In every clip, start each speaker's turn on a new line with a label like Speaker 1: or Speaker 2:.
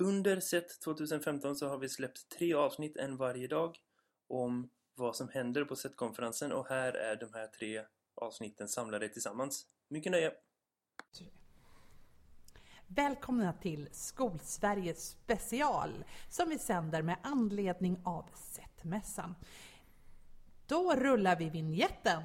Speaker 1: Under set 2015 så har vi släppt tre avsnitt en varje dag om vad som händer på SET-konferensen. och här är de här tre avsnitten samlade tillsammans. Mycket nöje!
Speaker 2: Välkomna till Skolsverige special som vi sänder med anledning av SET-mässan. Då rullar vi vignetten.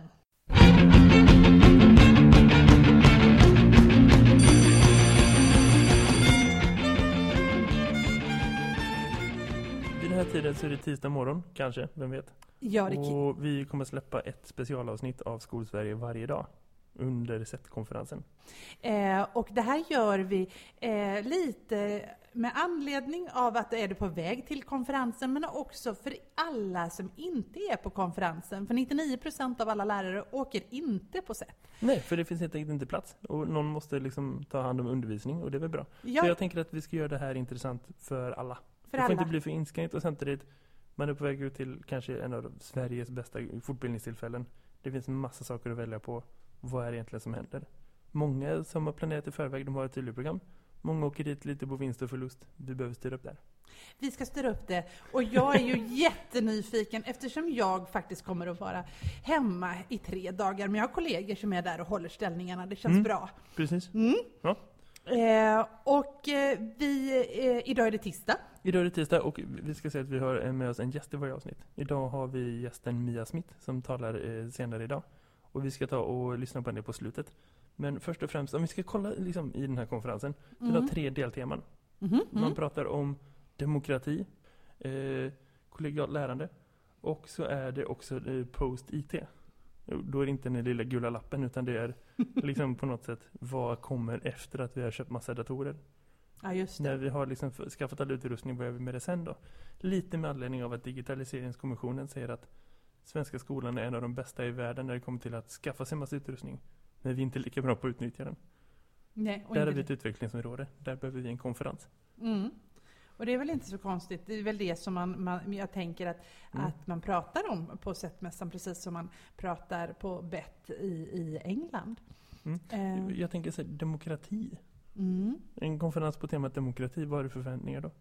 Speaker 1: Den här tiden så är det tisdag morgon, kanske, vem vet?
Speaker 2: Ja, det
Speaker 1: Och vi kommer släppa ett specialavsnitt av Skolsverige varje dag under SET-konferensen.
Speaker 2: Eh, och det här gör vi eh, lite med anledning av att är på väg till konferensen, men också för alla som inte är på konferensen. För 99% av alla lärare åker inte på SET.
Speaker 1: Nej, för det finns helt enkelt inte plats. Och någon måste liksom ta hand om undervisning och det är väl bra.
Speaker 2: Ja,
Speaker 1: Så jag tänker att vi ska göra det här intressant för alla.
Speaker 2: För
Speaker 1: det får
Speaker 2: alla.
Speaker 1: inte bli för inskränkt och samtidigt man är på väg ut till kanske en av Sveriges bästa fortbildningstillfällen. Det finns en massa saker att välja på. Vad är det egentligen som händer? Många som har planerat i förväg, de har ett tydligt program. Många åker dit lite på vinst och förlust. Vi behöver styra upp där.
Speaker 2: Vi ska styra upp det. Och jag är ju jättenyfiken eftersom jag faktiskt kommer att vara hemma i tre dagar. Men jag har kollegor som är där och håller ställningarna. Det känns
Speaker 1: Mm.
Speaker 2: bra.
Speaker 1: Precis.
Speaker 2: Mm.
Speaker 1: Ja.
Speaker 2: Eh, och eh, vi, eh, idag är det tisdag.
Speaker 1: Idag är det tisdag och vi ska säga att vi har med oss en gäst i varje avsnitt. Idag har vi gästen Mia Smith som talar eh, senare idag. Och vi ska ta och lyssna på henne på slutet. Men först och främst, om vi ska kolla liksom, i den här konferensen. Den har
Speaker 2: Mm.
Speaker 1: tre delteman.
Speaker 2: Mhm,
Speaker 1: Man
Speaker 2: mm.
Speaker 1: pratar om demokrati, eh, kollegialt lärande och så är det också eh, post-IT. Då är det inte den lilla gula lappen utan det är liksom på något sätt vad kommer efter att vi har köpt massa datorer.
Speaker 2: Ja, just
Speaker 1: När
Speaker 2: det.
Speaker 1: vi har liksom skaffat all utrustning, gör vi med det sen då? Lite med anledning av att Digitaliseringskommissionen säger att svenska skolan är en av de bästa i världen när det kommer till att skaffa sig massa utrustning. Men vi är inte lika bra på att utnyttja den.
Speaker 2: Nej,
Speaker 1: Där har vi ett utvecklingsområde. Där behöver vi en konferens.
Speaker 2: Mm. Och det är väl inte så konstigt. Det är väl det som man, man jag tänker att,
Speaker 1: Mm.
Speaker 2: att man pratar om på SET-mässan, precis som man pratar på BET i, i England.
Speaker 1: Mm.
Speaker 2: Eh,
Speaker 1: Jag tänker så här, demokrati
Speaker 2: mm.
Speaker 1: En konferens på temat demokrati, vad är det för förväntningar då?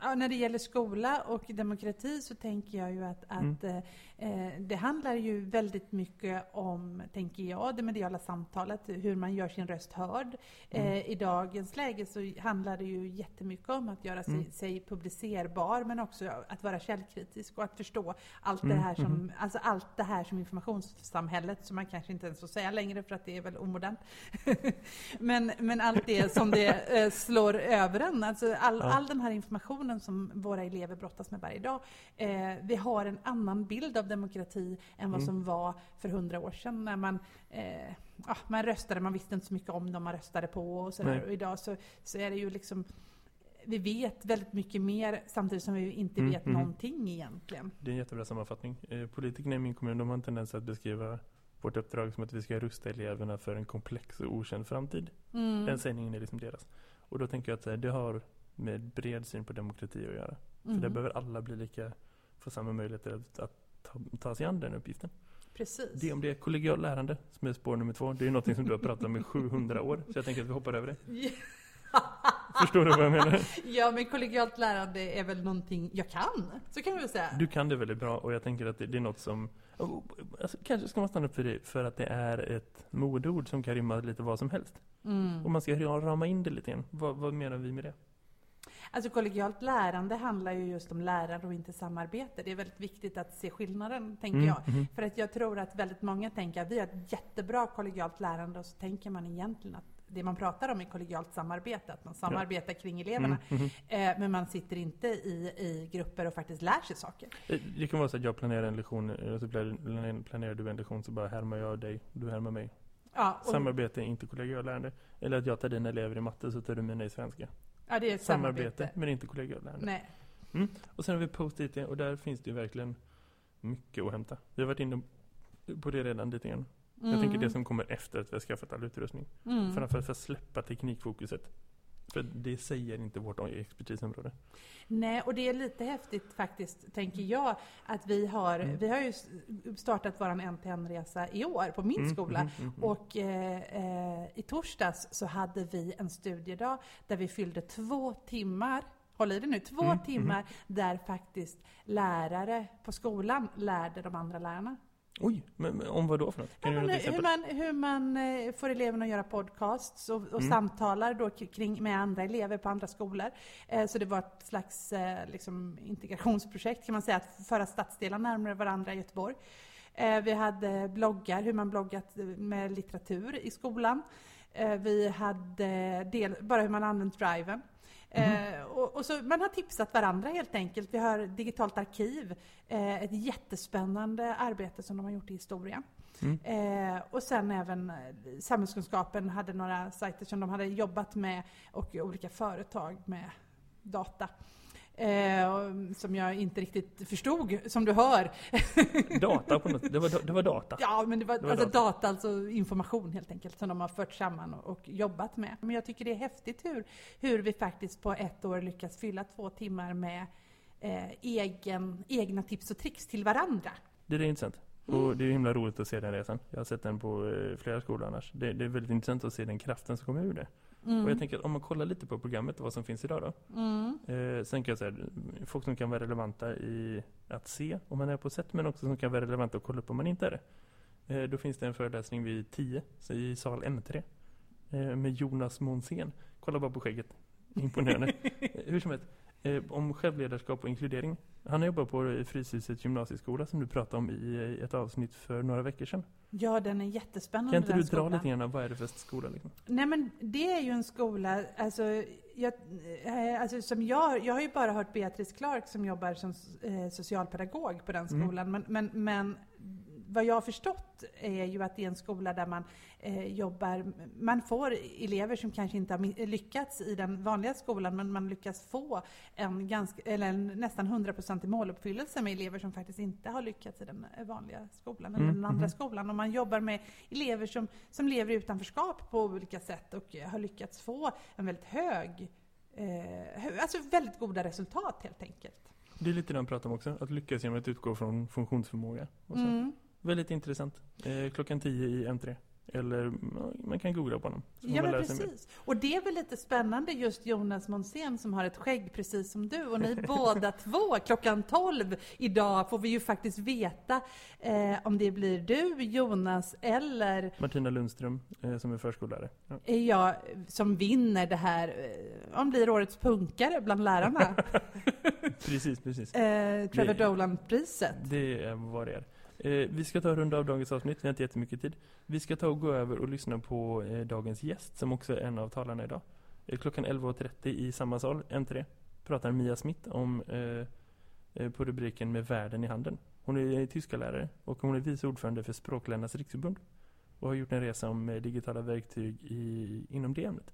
Speaker 2: Ja, när det gäller skola och demokrati så tänker jag ju att,
Speaker 1: Mm.
Speaker 2: att eh, eh, det handlar ju väldigt mycket om, tänker jag, det mediala samtalet, hur man gör sin röst hörd.
Speaker 1: Mm.
Speaker 2: Eh, I dagens läge så handlar det ju jättemycket om att göra sig,
Speaker 1: Mm.
Speaker 2: sig publicerbar men också att vara källkritisk och att förstå allt,
Speaker 1: Mm,
Speaker 2: det här som,
Speaker 1: mhm.
Speaker 2: alltså allt det här som informationssamhället, som man kanske inte ens får säga längre för att det är väl omodernt. men, men allt det som det eh, slår över en, alltså all, all den här informationen som våra elever brottas med varje dag. Eh, vi har en annan bild av demokrati än vad
Speaker 1: Mm.
Speaker 2: som var för hundra år sedan när man, eh, ja, man röstade, man visste inte så mycket om dem man röstade på och sådär. Och idag så, så är det ju liksom vi vet väldigt mycket mer samtidigt som vi inte
Speaker 1: Mm,
Speaker 2: vet
Speaker 1: mm.
Speaker 2: någonting egentligen.
Speaker 1: Det är en jättebra sammanfattning. Eh, politikerna i min kommun de har en tendens att beskriva vårt uppdrag som att vi ska rusta eleverna för en komplex och okänd framtid.
Speaker 2: Mm.
Speaker 1: Den sägningen är liksom deras. Och då tänker jag att eh, det har med bred syn på demokrati att göra. För
Speaker 2: Mm.
Speaker 1: där behöver alla bli lika, få samma möjligheter att, att ta, ta sig an den uppgiften.
Speaker 2: Precis.
Speaker 1: Det om det är kollegialt lärande som är spår nummer två. Det är något som du har pratat om i 700 år. Så jag tänker att vi hoppar över det. Förstår du vad jag menar?
Speaker 2: ja, men kollegialt lärande är väl någonting jag kan. Så kan väl säga.
Speaker 1: Du kan det väldigt bra och jag tänker att det, det är något som alltså, Kanske ska man stanna upp för det för att det är ett modeord som kan rymma lite vad som helst.
Speaker 2: Mm.
Speaker 1: Om man ska rama in det lite grann. Vad, vad menar vi med det?
Speaker 2: Alltså kollegialt lärande handlar ju just om lärande och inte samarbete. Det är väldigt viktigt att se skillnaden, tänker
Speaker 1: Mm,
Speaker 2: jag.
Speaker 1: mhm.
Speaker 2: För att jag tror att väldigt många tänker att vi har ett jättebra kollegialt lärande och så tänker man egentligen att det man pratar om är kollegialt samarbete, att man samarbetar kring eleverna.
Speaker 1: Mm, mhm.
Speaker 2: Eh, men man sitter inte i, i grupper och faktiskt lär sig saker.
Speaker 1: Eh, Det kan vara så att jag planerar en lektion och så planerar planerar du en lektion så bara härmar jag dig, du härmar mig.
Speaker 2: Ja, och,
Speaker 1: Samarbete är inte kollegialt lärande. Eller att jag tar dina elever i matte så tar du mina i svenska.
Speaker 2: Ja det är ett
Speaker 1: Samarbete,
Speaker 2: samarbete.
Speaker 1: men inte kollegialt lärande.
Speaker 2: Nej.
Speaker 1: Och sen har vi post-it och där finns det ju verkligen mycket att hämta. Vi har varit inne på det redan lite grann. Jag tänker det som kommer efter att vi har skaffat all utrustning.
Speaker 2: mm.
Speaker 1: Framförallt för att släppa teknikfokuset. För det säger inte vårt expertisområde.
Speaker 2: Nej, och det är lite häftigt faktiskt, tänker jag, att vi har,
Speaker 1: Mm.
Speaker 2: vi har ju startat vår NTN-resa i år på min
Speaker 1: Mm,
Speaker 2: skola.
Speaker 1: mm, mm, mm.
Speaker 2: Och eh, eh, i torsdags så hade vi en studiedag där vi fyllde två timmar, håll i det nu, två
Speaker 1: Mm,
Speaker 2: timmar där faktiskt lärare på skolan lärde de andra lärarna.
Speaker 1: Oj, men, men om vad då för något? Kan
Speaker 2: Ja,
Speaker 1: du något
Speaker 2: hur man, hur man eh, får eleverna att göra podcasts och, och
Speaker 1: Mm.
Speaker 2: samtalar då kring, med andra elever på andra skolor. Eh, så det var ett slags eh, liksom, integrationsprojekt kan man säga, att föra stadsdelar närmare varandra i Göteborg. Eh, vi hade bloggar, hur man bloggat med litteratur i skolan. Eh, vi hade del, bara hur man använt driven. Eh, och, och så man har tipsat varandra helt enkelt. Vi har digitalt arkiv, eh, ett jättespännande arbete som de har gjort i historia.
Speaker 1: Mm.
Speaker 2: Eh, och sen även eh, samhällskunskapen hade några sajter som de hade jobbat med och olika företag med data. Eh, som jag inte riktigt förstod, som du hör.
Speaker 1: Data på något, det var, det var data.
Speaker 2: Ja, men det var,
Speaker 1: Det var
Speaker 2: alltså
Speaker 1: data.
Speaker 2: data. alltså information helt enkelt, som de har fört samman och, och jobbat med. Men jag tycker det är häftigt hur, hur vi faktiskt på ett år lyckas fylla två timmar med eh, egen, egna tips och tricks till varandra.
Speaker 1: Det är intressant. Och det är himla roligt att se den resan. Jag har sett den på eh, flera skolor annars. Det, det är väldigt intressant att se den kraften som kommer ur det. Och jag tänker att om man kollar lite på programmet och vad som finns idag då.
Speaker 2: Mm.
Speaker 1: Eh, sen kan jag säga, folk som kan vara relevanta i att se om man är på sätt, men också som kan vara relevanta att kolla upp om man inte är det. Eh, då finns det en föreläsning vid 10, så i sal M3, eh, med Jonas Monsén. Kolla bara på skägget. Imponerande. Hur som helst, eh, om självledarskap och inkludering. Han har jobbat på Fryshusets gymnasieskola som du pratade om i ett avsnitt för några veckor sedan.
Speaker 2: Ja, den är jättespännande
Speaker 1: Kan inte du dra lite grann, vad är det för skola? Liksom?
Speaker 2: Nej men det är ju en skola, alltså, jag, eh, alltså som jag, jag har ju bara hört Beatrice Clark som jobbar som eh, socialpedagog på den
Speaker 1: Mm.
Speaker 2: skolan. Men, men, men vad jag har förstått är ju att det är en skola där man eh, jobbar, man får elever som kanske inte har lyckats i den vanliga skolan men man lyckas få en, ganska, eller en nästan 100% måluppfyllelse med elever som faktiskt inte har lyckats i den eh, vanliga skolan eller
Speaker 1: Mm,
Speaker 2: den andra
Speaker 1: mhm.
Speaker 2: skolan. Och man jobbar med elever som, som lever i utanförskap på olika sätt och har lyckats få en väldigt hög, eh, alltså väldigt goda resultat helt enkelt.
Speaker 1: Det är lite det han pratar om också, att lyckas genom att utgå från funktionsförmåga. Och så.
Speaker 2: Mm.
Speaker 1: Väldigt intressant. Eh, klockan 10 i M3. Eller ja, man kan googla på honom.
Speaker 2: Ja men precis. Och det är väl lite spännande just Jonas Monsén som har ett skägg precis som du. Och ni båda två, klockan 12 idag får vi ju faktiskt veta eh, om det blir du Jonas eller
Speaker 1: Martina Lundström eh, som är förskollärare. Ja.
Speaker 2: är jag som vinner det här, eh, om blir årets punkare bland lärarna.
Speaker 1: Precis, precis.
Speaker 2: eh, Trevor Dolan-priset.
Speaker 1: Det är vad det är. Eh, vi ska ta en runda av dagens avsnitt, vi har inte jättemycket tid. Vi ska ta och gå över och lyssna på eh, dagens gäst som också är en av talarna idag. Eh, klockan 11.30 i samma sal, M3, pratar Mia Smith om eh, eh, på rubriken med världen i handen. Hon är eh, tyska lärare och hon är vice ordförande för Språklärarnas riksförbund och har gjort en resa om eh, digitala verktyg i, inom det ämnet.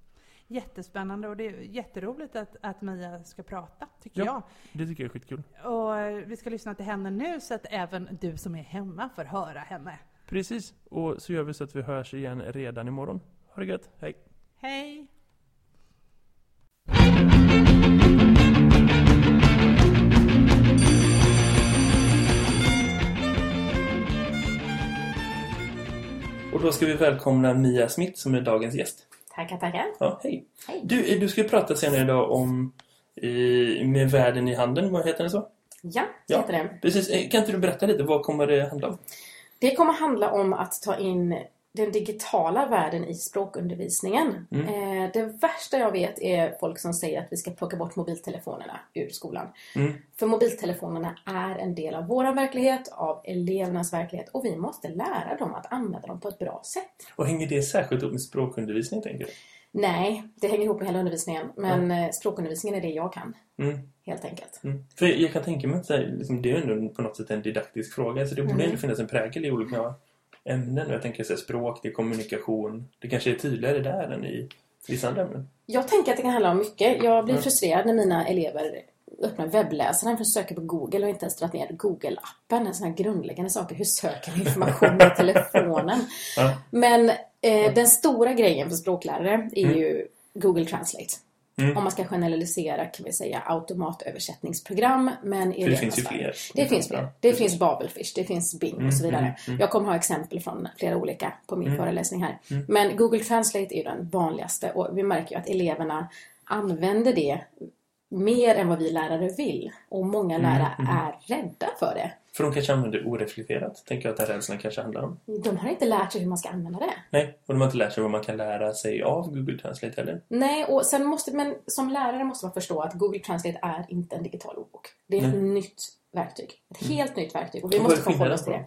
Speaker 2: Jättespännande och det är jätteroligt att, att Mia ska prata, tycker
Speaker 1: Ja. Det tycker jag är skitkul.
Speaker 2: jag. Och eh, vi ska lyssna till henne nu så att även du som är hemma får höra henne.
Speaker 1: Precis, och så gör vi så att vi hörs igen redan imorgon. Ha det gött, hej!
Speaker 2: Hej!
Speaker 1: Och då ska vi välkomna Mia Smith som är dagens gäst.
Speaker 3: Tackar, tackar.
Speaker 1: Ja, hej.
Speaker 3: Hej.
Speaker 1: Du, eh, du ska prata senare idag om eh, med världen i handen, vad heter det så?
Speaker 3: Ja,
Speaker 1: Ja.
Speaker 3: heter det.
Speaker 1: Precis, eh, kan inte du berätta lite, vad kommer det handla om?
Speaker 3: Det kommer handla om att ta in den digitala världen i språkundervisningen.
Speaker 1: Mm.
Speaker 3: Eh, det värsta jag vet är folk som säger att vi ska plocka bort mobiltelefonerna ur skolan.
Speaker 1: Mm.
Speaker 3: För mobiltelefonerna är en del av vår verklighet, av elevernas verklighet och vi måste lära dem att använda dem på ett bra sätt.
Speaker 1: Och hänger det särskilt upp med språkundervisning, tänker du?
Speaker 3: Nej, det hänger ihop med hela undervisningen, men eh, språkundervisningen är det jag kan,
Speaker 1: Mm.
Speaker 3: helt enkelt.
Speaker 1: Mm. För jag kan tänka mig att liksom, det är ändå på något sätt en didaktisk fråga, så det borde
Speaker 3: Mm.
Speaker 1: ändå finnas en prägel i olika ämnen. Jag tänker så här, språk, det är kommunikation. Det kanske är tydligare där än i vissa andra ämnen.
Speaker 3: Jag tänker att det kan handla om mycket. Jag blir
Speaker 1: Mm.
Speaker 3: frustrerad när mina elever öppnar webbläsaren för att söka på Google och inte ens dragit ner Google-appen. En sån här grundläggande saker. Hur söker information med telefonen?
Speaker 1: Ja.
Speaker 3: Men eh, den stora grejen för språklärare är
Speaker 1: Mm.
Speaker 3: ju Google Translate. Om man ska generalisera kan vi säga automatöversättningsprogram. Men
Speaker 1: För det finns ju fler.
Speaker 3: Det finns fler. Det
Speaker 1: precis.
Speaker 3: finns Babelfish, det finns Bing
Speaker 1: Mm,
Speaker 3: och så vidare.
Speaker 1: mm, mm.
Speaker 3: Jag kommer ha exempel från flera olika på min
Speaker 1: Mm.
Speaker 3: föreläsning här.
Speaker 1: Mm.
Speaker 3: Men Google Translate är ju den vanligaste och vi märker ju att eleverna använder det mer än vad vi lärare vill. Och många
Speaker 1: Mm,
Speaker 3: lärare
Speaker 1: mm.
Speaker 3: är rädda för det.
Speaker 1: För de kanske använder det oreflekterat. Tänker jag att den rädslan kanske handlar om.
Speaker 3: De har inte lärt sig hur man ska använda det.
Speaker 1: Nej, och de har inte lärt sig vad man kan lära sig av Google Translate heller.
Speaker 3: Nej, och sen måste, men som lärare måste man förstå att Google Translate är inte en digital ordbok. Det är ett
Speaker 1: Nej.
Speaker 3: nytt verktyg. Ett helt nytt verktyg. Och vi
Speaker 1: Och
Speaker 3: måste förhålla oss till det.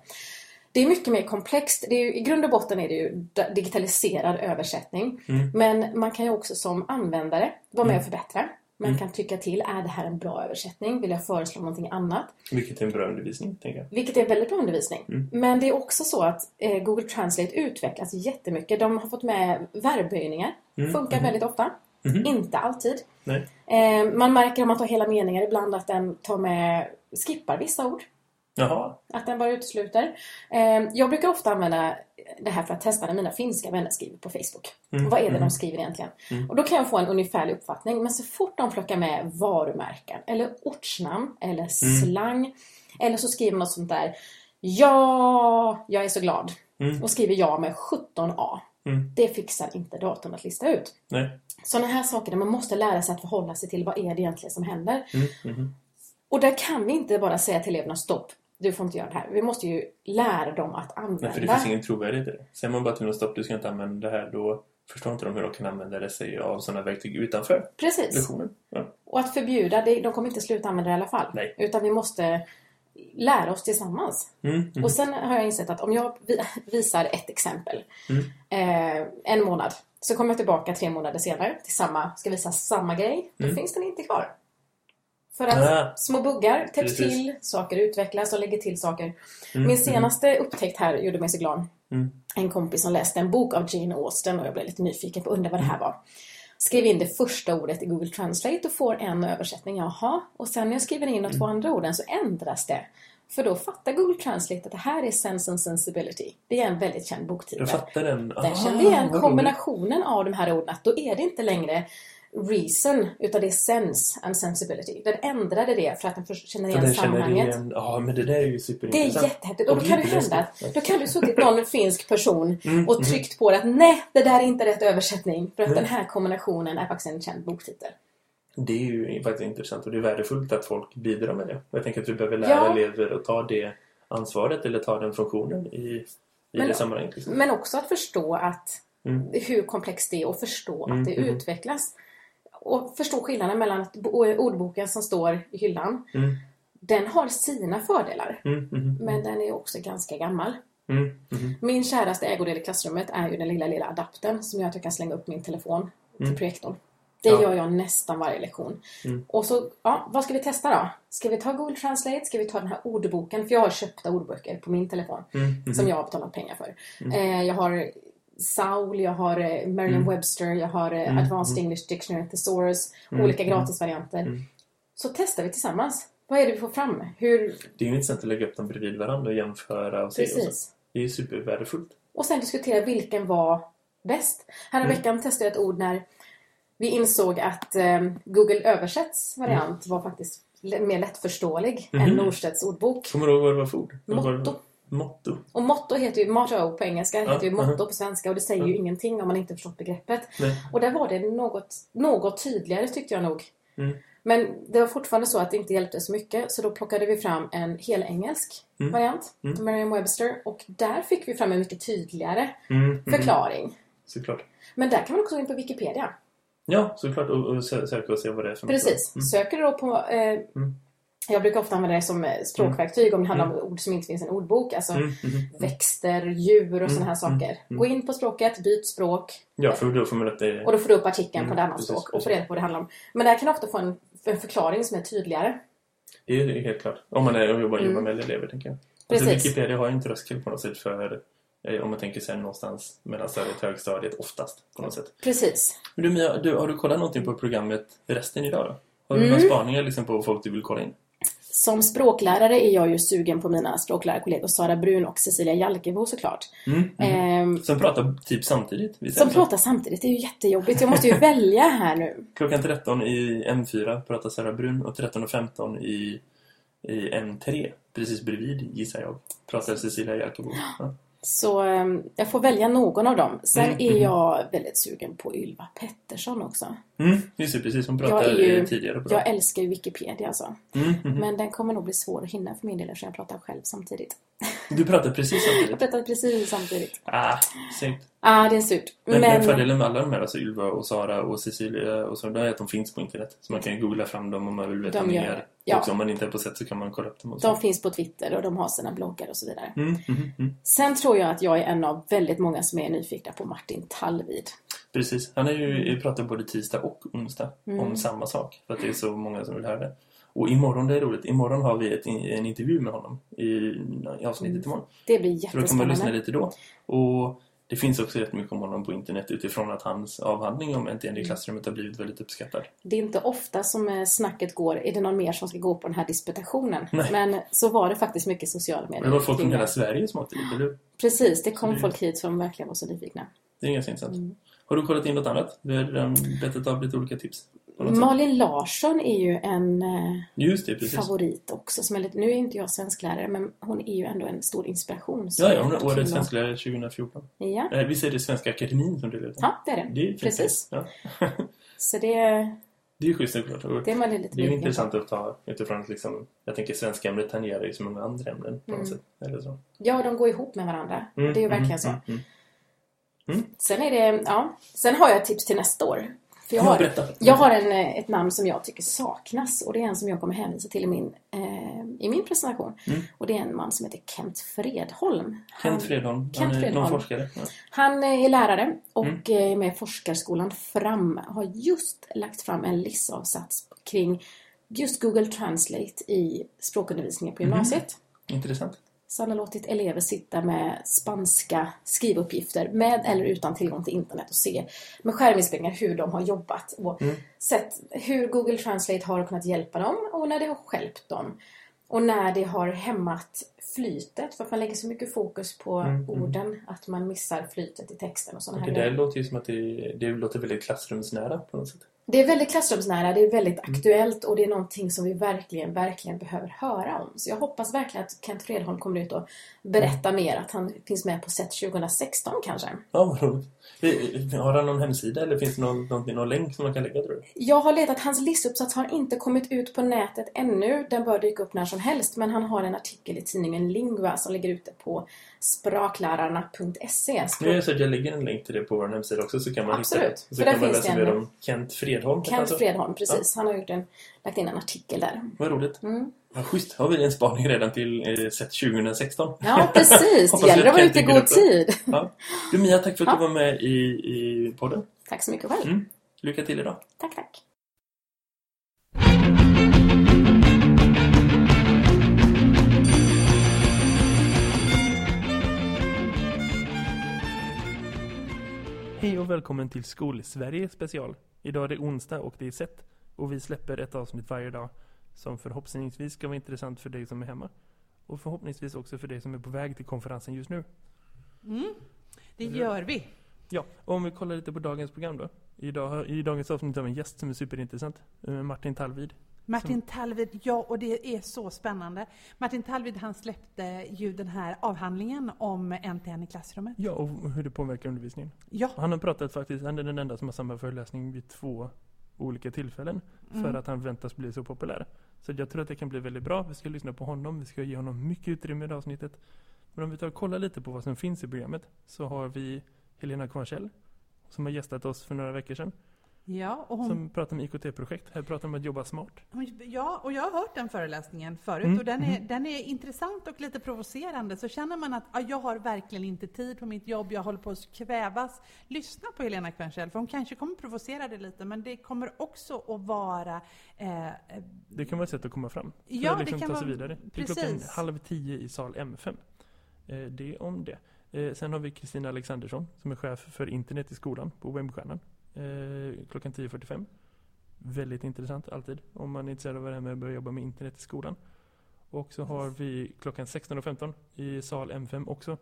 Speaker 3: Det är mycket mer komplext. Det är ju, I grund och botten är det ju digitaliserad översättning.
Speaker 1: Mm.
Speaker 3: Men man kan ju också som användare vara med
Speaker 1: Mm.
Speaker 3: och förbättra. Man
Speaker 1: Mm.
Speaker 3: kan tycka till, är det här en bra översättning? Vill jag föreslå någonting annat?
Speaker 1: Vilket är en bra undervisning, tänker jag.
Speaker 3: Vilket är väldigt bra undervisning.
Speaker 1: Mm.
Speaker 3: Men det är också så att eh, Google Translate utvecklas jättemycket. De har fått med verböjningar.
Speaker 1: Mm.
Speaker 3: Funkar
Speaker 1: Mhm.
Speaker 3: väldigt ofta.
Speaker 1: Mhm.
Speaker 3: Inte alltid. Eh, man märker om man tar hela meningar ibland att den tar med, skippar vissa ord.
Speaker 1: Jaha.
Speaker 3: Att den bara utesluter. Eh, jag brukar ofta använda det här för att testa när mina finska vänner skriver på Facebook.
Speaker 1: Mm.
Speaker 3: Vad är det
Speaker 1: Mm.
Speaker 3: de skriver egentligen?
Speaker 1: Mm.
Speaker 3: Och då kan jag få en ungefärlig uppfattning. Men så fort de plockar med varumärken eller ortsnamn eller slang. Eller så skriver något sånt där. Ja, jag är så glad.
Speaker 1: Mm.
Speaker 3: Och skriver ja med 17a.
Speaker 1: Mm.
Speaker 3: Det fixar inte datorn att lista ut.
Speaker 1: Nej.
Speaker 3: Sådana här saker där man måste lära sig att förhålla sig till vad är det egentligen som händer.
Speaker 1: Mm. Mhm.
Speaker 3: Och där kan vi inte bara säga till eleverna stopp, du får inte göra det här. Vi måste ju lära dem att
Speaker 1: Nej,
Speaker 3: använda.
Speaker 1: för det finns ingen trovärdighet i det. Säger man bara till dem stopp, du ska inte använda det här, då förstår inte de hur de kan använda det sig av sådana verktyg utanför
Speaker 3: Precis.
Speaker 1: lektionen. Ja.
Speaker 3: Och att förbjuda, det, de kommer inte sluta använda det i alla fall.
Speaker 1: Nej.
Speaker 3: Utan vi måste lära oss tillsammans.
Speaker 1: Mm. Mm.
Speaker 3: Och sen har jag insett att om jag vi- visar ett exempel
Speaker 1: Mm.
Speaker 3: eh, en månad så kommer jag tillbaka tre månader senare till samma, ska visa samma grej. Då
Speaker 1: Mm.
Speaker 3: finns den inte kvar. För att
Speaker 1: Ah.
Speaker 3: små buggar täpps
Speaker 1: Precis.
Speaker 3: till, saker utvecklas och lägger till saker.
Speaker 1: Mm.
Speaker 3: Min senaste upptäckt här gjorde mig så glad.
Speaker 1: Mm.
Speaker 3: En kompis som läste en bok av Jane Austen och jag blev lite nyfiken på undra vad det här var. Skrev in det första ordet i Google Translate och får en översättning. Jaha. Och sen när jag skriver in de två andra orden så ändras det. För då fattar Google Translate att det här är Sense and Sensibility. Det är en väldigt känd boktitel.
Speaker 1: Jag fattar den.
Speaker 3: Den kände igen
Speaker 1: vad
Speaker 3: kombinationen av de här orden. Att då är det inte längre reason, utan det är sense and sensibility. Den ändrade det för att den känner igen
Speaker 1: den känner
Speaker 3: sammanhanget.
Speaker 1: igen... Ja, men det där är ju
Speaker 3: Det är
Speaker 1: superintressant.
Speaker 3: jättehäftigt. Och då kan det hända att då kan det suttit någon finsk person
Speaker 1: Mm,
Speaker 3: och
Speaker 1: mm.
Speaker 3: tryckt på det att nej, det där är inte rätt översättning. För att
Speaker 1: Nej.
Speaker 3: den här kombinationen är faktiskt en känd boktitel.
Speaker 1: Det är ju faktiskt intressant och det är värdefullt att folk bidrar med det. Jag tänker att vi behöver lära
Speaker 3: Ja.
Speaker 1: elever att ta det ansvaret eller ta den funktionen i, i
Speaker 3: Men-
Speaker 1: det sammanhanget. Liksom.
Speaker 3: Men också att förstå att
Speaker 1: Mm.
Speaker 3: hur komplext det är och förstå
Speaker 1: Mm,
Speaker 3: att det
Speaker 1: mm.
Speaker 3: utvecklas. Och förstå skillnaden mellan att bo- ordboken som står i hyllan,
Speaker 1: Mm.
Speaker 3: den har sina fördelar.
Speaker 1: Mm. Mm.
Speaker 3: Men den är också ganska gammal.
Speaker 1: Mm. Mm.
Speaker 3: Min käraste ägodel i klassrummet är ju den lilla, lilla adaptern som gör att jag kan slänga upp min telefon till
Speaker 1: Mm.
Speaker 3: projektorn. Det
Speaker 1: Ja.
Speaker 3: gör jag nästan varje lektion.
Speaker 1: Mm.
Speaker 3: Och så, ja, vad ska vi testa då? Ska vi ta Google Translate? Ska vi ta den här ordboken? För jag har köpta ordböcker på min telefon
Speaker 1: Mm. Mm.
Speaker 3: som jag har betalat pengar för.
Speaker 1: Mm.
Speaker 3: Eh, jag har Saul, jag har eh, Merriam-Webster, jag har eh,
Speaker 1: Mm,
Speaker 3: Advanced
Speaker 1: mm.
Speaker 3: English Dictionary Thesaurus,
Speaker 1: Mm,
Speaker 3: olika
Speaker 1: mm.
Speaker 3: gratisvarianter.
Speaker 1: Mm.
Speaker 3: Så testar vi tillsammans. Vad är det vi får fram? Hur...
Speaker 1: Det är ju intressant att lägga upp dem bredvid varandra och jämföra och se. Och så.
Speaker 3: Precis.
Speaker 1: Det är ju supervärdefullt.
Speaker 3: Och sen diskutera vilken var bäst. Här
Speaker 1: Mm.
Speaker 3: veckan testade jag ett ord när vi insåg att eh, Google översätts variant var faktiskt mer lättförståelig
Speaker 1: Mhm.
Speaker 3: än Norstedts ordbok.
Speaker 1: Kommer du ihåg vad det var för ord?
Speaker 3: Motto.
Speaker 1: Motto.
Speaker 3: Och motto heter ju, motto på engelska,
Speaker 1: Ja,
Speaker 3: heter ju motto på svenska och det säger ju
Speaker 1: Ja.
Speaker 3: ingenting om man inte förstått begreppet.
Speaker 1: Nej.
Speaker 3: Och där var det något, något tydligare tyckte jag nog.
Speaker 1: Mm.
Speaker 3: Men det var fortfarande så att det inte hjälpte så mycket så då plockade vi fram en helengelsk
Speaker 1: Mm.
Speaker 3: variant,
Speaker 1: Mm.
Speaker 3: Merriam-Webster och där fick vi fram en mycket tydligare
Speaker 1: Mm. Mm.
Speaker 3: förklaring.
Speaker 1: Såklart.
Speaker 3: Men där kan man också gå in på Wikipedia.
Speaker 1: Ja, såklart. Och, och sö- söka och se vad det är för något.
Speaker 3: Precis.
Speaker 1: Mm.
Speaker 3: Söker du då på... Eh,
Speaker 1: Mm.
Speaker 3: Jag brukar ofta använda det som eh, språkverktyg om det handlar om ord som inte finns i en ordbok. Alltså
Speaker 1: Mm. Mm.
Speaker 3: växter, djur och
Speaker 1: Mm,
Speaker 3: sådana här
Speaker 1: mm,
Speaker 3: saker.
Speaker 1: mm.
Speaker 3: Gå in på språket, byt språk
Speaker 1: Ja, för då får man att det...
Speaker 3: och då får du upp artikeln
Speaker 1: Mm,
Speaker 3: på andra
Speaker 1: precis,
Speaker 3: språk och får reda på vad det handlar om. Men där kan ofta få en, en förklaring som är tydligare.
Speaker 1: Det är helt klart. Om man är och jobbar,
Speaker 3: Mm.
Speaker 1: jobbar med elever, tänker jag.
Speaker 3: Precis.
Speaker 1: Alltså, Wikipedia har ju en tröskel på något sätt för... eh, Om man tänker sig någonstans mellan stadiet och högstadiet, oftast på något sätt.
Speaker 3: Precis.
Speaker 1: Men du, Mia, du, har du kollat någonting på programmet resten idag då? Har du
Speaker 3: Mm.
Speaker 1: några spaningar liksom, på folk du vill kolla in?
Speaker 3: Som språklärare är jag ju sugen på mina språklärarkollegor Sara Brun och Cecilia Jalkebo såklart.
Speaker 1: Mm, mm.
Speaker 3: Ehm,
Speaker 1: Som pratar typ samtidigt.
Speaker 3: som pratar samtidigt, det är ju jättejobbigt. Jag måste ju välja här nu.
Speaker 1: Klockan 13 i M4 pratar Sara Brun och 13.15 i, i M3. Precis bredvid, gissar jag, pratar Cecilia Jalkebo. Ja.
Speaker 3: Så ehm, jag får välja någon av dem. Sen
Speaker 1: Mm,
Speaker 3: är
Speaker 1: mhm.
Speaker 3: jag väldigt sugen på Ylva Pettersson också.
Speaker 1: Mm, just det, precis. Hon
Speaker 3: Jag
Speaker 1: pratade
Speaker 3: ju-
Speaker 1: tidigare på
Speaker 3: Jag
Speaker 1: dagen.
Speaker 3: älskar ju Wikipedia alltså.
Speaker 1: Mm, mhm.
Speaker 3: Men den kommer nog bli svår att hinna för min del eftersom jag pratar själv samtidigt.
Speaker 1: Du pratar precis
Speaker 3: Jag
Speaker 1: samtidigt.
Speaker 3: pratar precis samtidigt.
Speaker 1: Ah, segt.
Speaker 3: ah, det är surt.
Speaker 1: Men,
Speaker 3: Men,
Speaker 1: fördelen med alla de här, alltså Ylva och Sara och Cecilia och så, det är att de finns på internet. Så man kan googla fram dem om man vill veta
Speaker 3: De
Speaker 1: mer.
Speaker 3: ja.
Speaker 1: Också om man inte är på sätt så kan man kolla upp dem och
Speaker 3: de finns på Twitter och de har sina bloggar och så vidare.
Speaker 1: Mm, mhm, mm.
Speaker 3: Sen tror jag att jag är en av väldigt många som är nyfikna på Martin Tallvid.
Speaker 1: Precis. Han är ju pratar både tisdag och onsdag
Speaker 3: Mm.
Speaker 1: om samma sak. För att det är så många som vill höra det. Och imorgon, det är roligt, imorgon har vi ett, en intervju med honom i, i avsnittet imorgon.
Speaker 3: Det blir
Speaker 1: Så då kan man lyssna
Speaker 3: jättespännande.
Speaker 1: lite då. Och det finns också rätt mycket om honom på internet utifrån att hans avhandling om NTN i klassrummet har blivit väldigt uppskattad.
Speaker 3: Det är inte ofta som eh, snacket går, är det någon mer som ska gå på den här disputationen?
Speaker 1: Nej.
Speaker 3: Men så var det faktiskt mycket sociala
Speaker 1: Men
Speaker 3: medier.
Speaker 1: det var folk från hela. Sverige som åkte dit, eller?
Speaker 3: Precis, det kom
Speaker 1: det-
Speaker 3: folk hit som verkligen var så nyfikna.
Speaker 1: Det är ganska intressant.
Speaker 3: Mm.
Speaker 1: Har du kollat in något annat? Vi har redan betat av lite olika tips.
Speaker 3: Malin Larsson är ju en eh,
Speaker 1: det,
Speaker 3: favorit också. Som är lite, nu är inte jag svensklärare, men hon är ju ändå en stor inspiration.
Speaker 1: Ja, ja, hon är årets svensklärare 2014.
Speaker 3: Ja,
Speaker 1: Eh, visst är det Svenska Akademin som ut den?
Speaker 3: ja det är det.
Speaker 1: Det är.
Speaker 3: Precis.
Speaker 1: Ja.
Speaker 3: Så det,
Speaker 1: Det är ju schysst såklart.
Speaker 3: Det är man lite
Speaker 1: Det är ju
Speaker 3: på.
Speaker 1: intressant att ta utifrån att liksom, jag tänker svenska ämnet tangerar ju så många andra ämnen på något
Speaker 3: Mm.
Speaker 1: sätt. Eller så.
Speaker 3: Ja, de går ihop med varandra.
Speaker 1: Mm,
Speaker 3: Det är ju verkligen
Speaker 1: mm,
Speaker 3: så.
Speaker 1: mm, mm.
Speaker 3: Sen är det, ja. Sen har jag ett tips till nästa år. För jag
Speaker 1: Ja,
Speaker 3: har, jag har en, eh, ett namn som jag tycker saknas och det är en som jag kommer hänvisa till i min, eh, i min presentation.
Speaker 1: Mm.
Speaker 3: Och det är en man som heter Kent Fredholm. Han,
Speaker 1: Kent Fredholm,
Speaker 3: Kent
Speaker 1: han är någon
Speaker 3: Fredholm.
Speaker 1: forskare. Ja.
Speaker 3: han är lärare och
Speaker 1: Mm.
Speaker 3: eh, med forskarskolan Fram har just lagt fram en lissavsats kring just Google Translate i språkundervisningen på
Speaker 1: Mhm.
Speaker 3: gymnasiet.
Speaker 1: Intressant.
Speaker 3: Så han har låtit elever sitta med spanska skrivuppgifter med eller utan tillgång till internet och se med skärminspelningar hur de har jobbat och
Speaker 1: Mm.
Speaker 3: sett hur Google Translate har kunnat hjälpa dem och när det har stjälpt dem. Och när det har hämmat flytet för att man lägger så mycket fokus på
Speaker 1: Mm, mm.
Speaker 3: orden att man missar flytet i texten och sådana här
Speaker 1: det där låter ju som att det, det låter väldigt klassrumsnära på något sätt.
Speaker 3: Det är väldigt klassrumsnära, det är väldigt
Speaker 1: Mm.
Speaker 3: aktuellt och det är någonting som vi verkligen, verkligen behöver höra om. Så jag hoppas verkligen att Kent Fredholm kommer ut och berättar mer, att han finns med på set 2016 kanske.
Speaker 1: Ja, vad roligt. Har han någon hemsida eller finns det någon, någon, någon länk som man kan lägga tror du?
Speaker 3: Jag har letat, hans lissuppsats har inte kommit ut på nätet ännu. Den bör dyka upp när som helst. Men han har en artikel i tidningen Lingua som ligger ute på spraklärarna.se.
Speaker 1: Så att jag lägger en länk till det på vår hemsida också så kan man
Speaker 3: Absolut.
Speaker 1: hitta det. Så
Speaker 3: För där
Speaker 1: kan man
Speaker 3: finns
Speaker 1: läsa
Speaker 3: det
Speaker 1: mer om Kent Fredholm.
Speaker 3: Kent
Speaker 1: alltså.
Speaker 3: Fredholm, precis. Han har gjort en, lagt in en artikel där.
Speaker 1: Vad roligt.
Speaker 3: Mm.
Speaker 1: Vad schysst. Har vi en spaning redan till eh, set 2016?
Speaker 3: Ja, precis. Det gäller att vara
Speaker 1: Kent
Speaker 3: ute i god tid.
Speaker 1: Ja. Du Mia, tack för att
Speaker 3: Ja.
Speaker 1: du var med i, i podden.
Speaker 3: Tack så mycket själv.
Speaker 1: Mm. Lycka till idag.
Speaker 3: Tack, tack.
Speaker 1: Hej och välkommen till Skol-Sverige special. Idag är det onsdag och det är sett. Och vi släpper ett avsnitt varje dag som förhoppningsvis ska vara intressant för dig som är hemma. Och förhoppningsvis också för dig som är på väg till konferensen just nu.
Speaker 2: Mm, det gör vi.
Speaker 1: Ja, och om vi kollar lite på dagens program då. Idag, I dagens avsnitt har vi en gäst som är superintressant. eh, Martin Tallvid.
Speaker 2: Martin Tallvid, ja och det är så spännande. Martin Tallvid han släppte ju den här avhandlingen om NTN i klassrummet.
Speaker 1: Ja, och hur det påverkar undervisningen.
Speaker 2: Ja,
Speaker 1: Han har pratat faktiskt, han är den enda som har samma föreläsning vid två olika tillfällen. För
Speaker 2: Mm.
Speaker 1: att han väntas bli så populär. Så jag tror att det kan bli väldigt bra. Vi ska lyssna på honom. Vi ska ge honom mycket utrymme i det avsnittet. Men om vi tar och kollar lite på vad som finns i programmet. Så har vi Helena Kvarnkäll. Som har gästat oss för några veckor sedan.
Speaker 2: Ja, hon,
Speaker 1: Som pratar om IKT-projekt. Här pratar om att jobba smart.
Speaker 2: ja, och jag har hört den föreläsningen förut
Speaker 1: Mm,
Speaker 2: och den är,
Speaker 1: mhm.
Speaker 2: den är intressant och lite provocerande. Så känner man att ja, jag har verkligen inte tid på mitt jobb, jag håller på att kvävas. Lyssna på Helena Kvarnkäll, för hon kanske kommer provocera dig lite, men det kommer också att vara eh,
Speaker 1: Det kan vara ett sätt att komma fram. För
Speaker 2: Ja,
Speaker 1: att
Speaker 2: det
Speaker 1: liksom
Speaker 2: kan
Speaker 1: ta sig
Speaker 2: vara-
Speaker 1: vidare. Det är klockan halv tio i sal M5. Eh, det om det. Eh, sen har vi Kristina Alexandersson som är chef för internet i skolan på Webbstjärnan. Eh, klockan 10.45. Väldigt intressant alltid. Om man är intresserad av det här med att börja jobba med internet i skolan. Och så har vi klockan 16.15 i sal M5 också.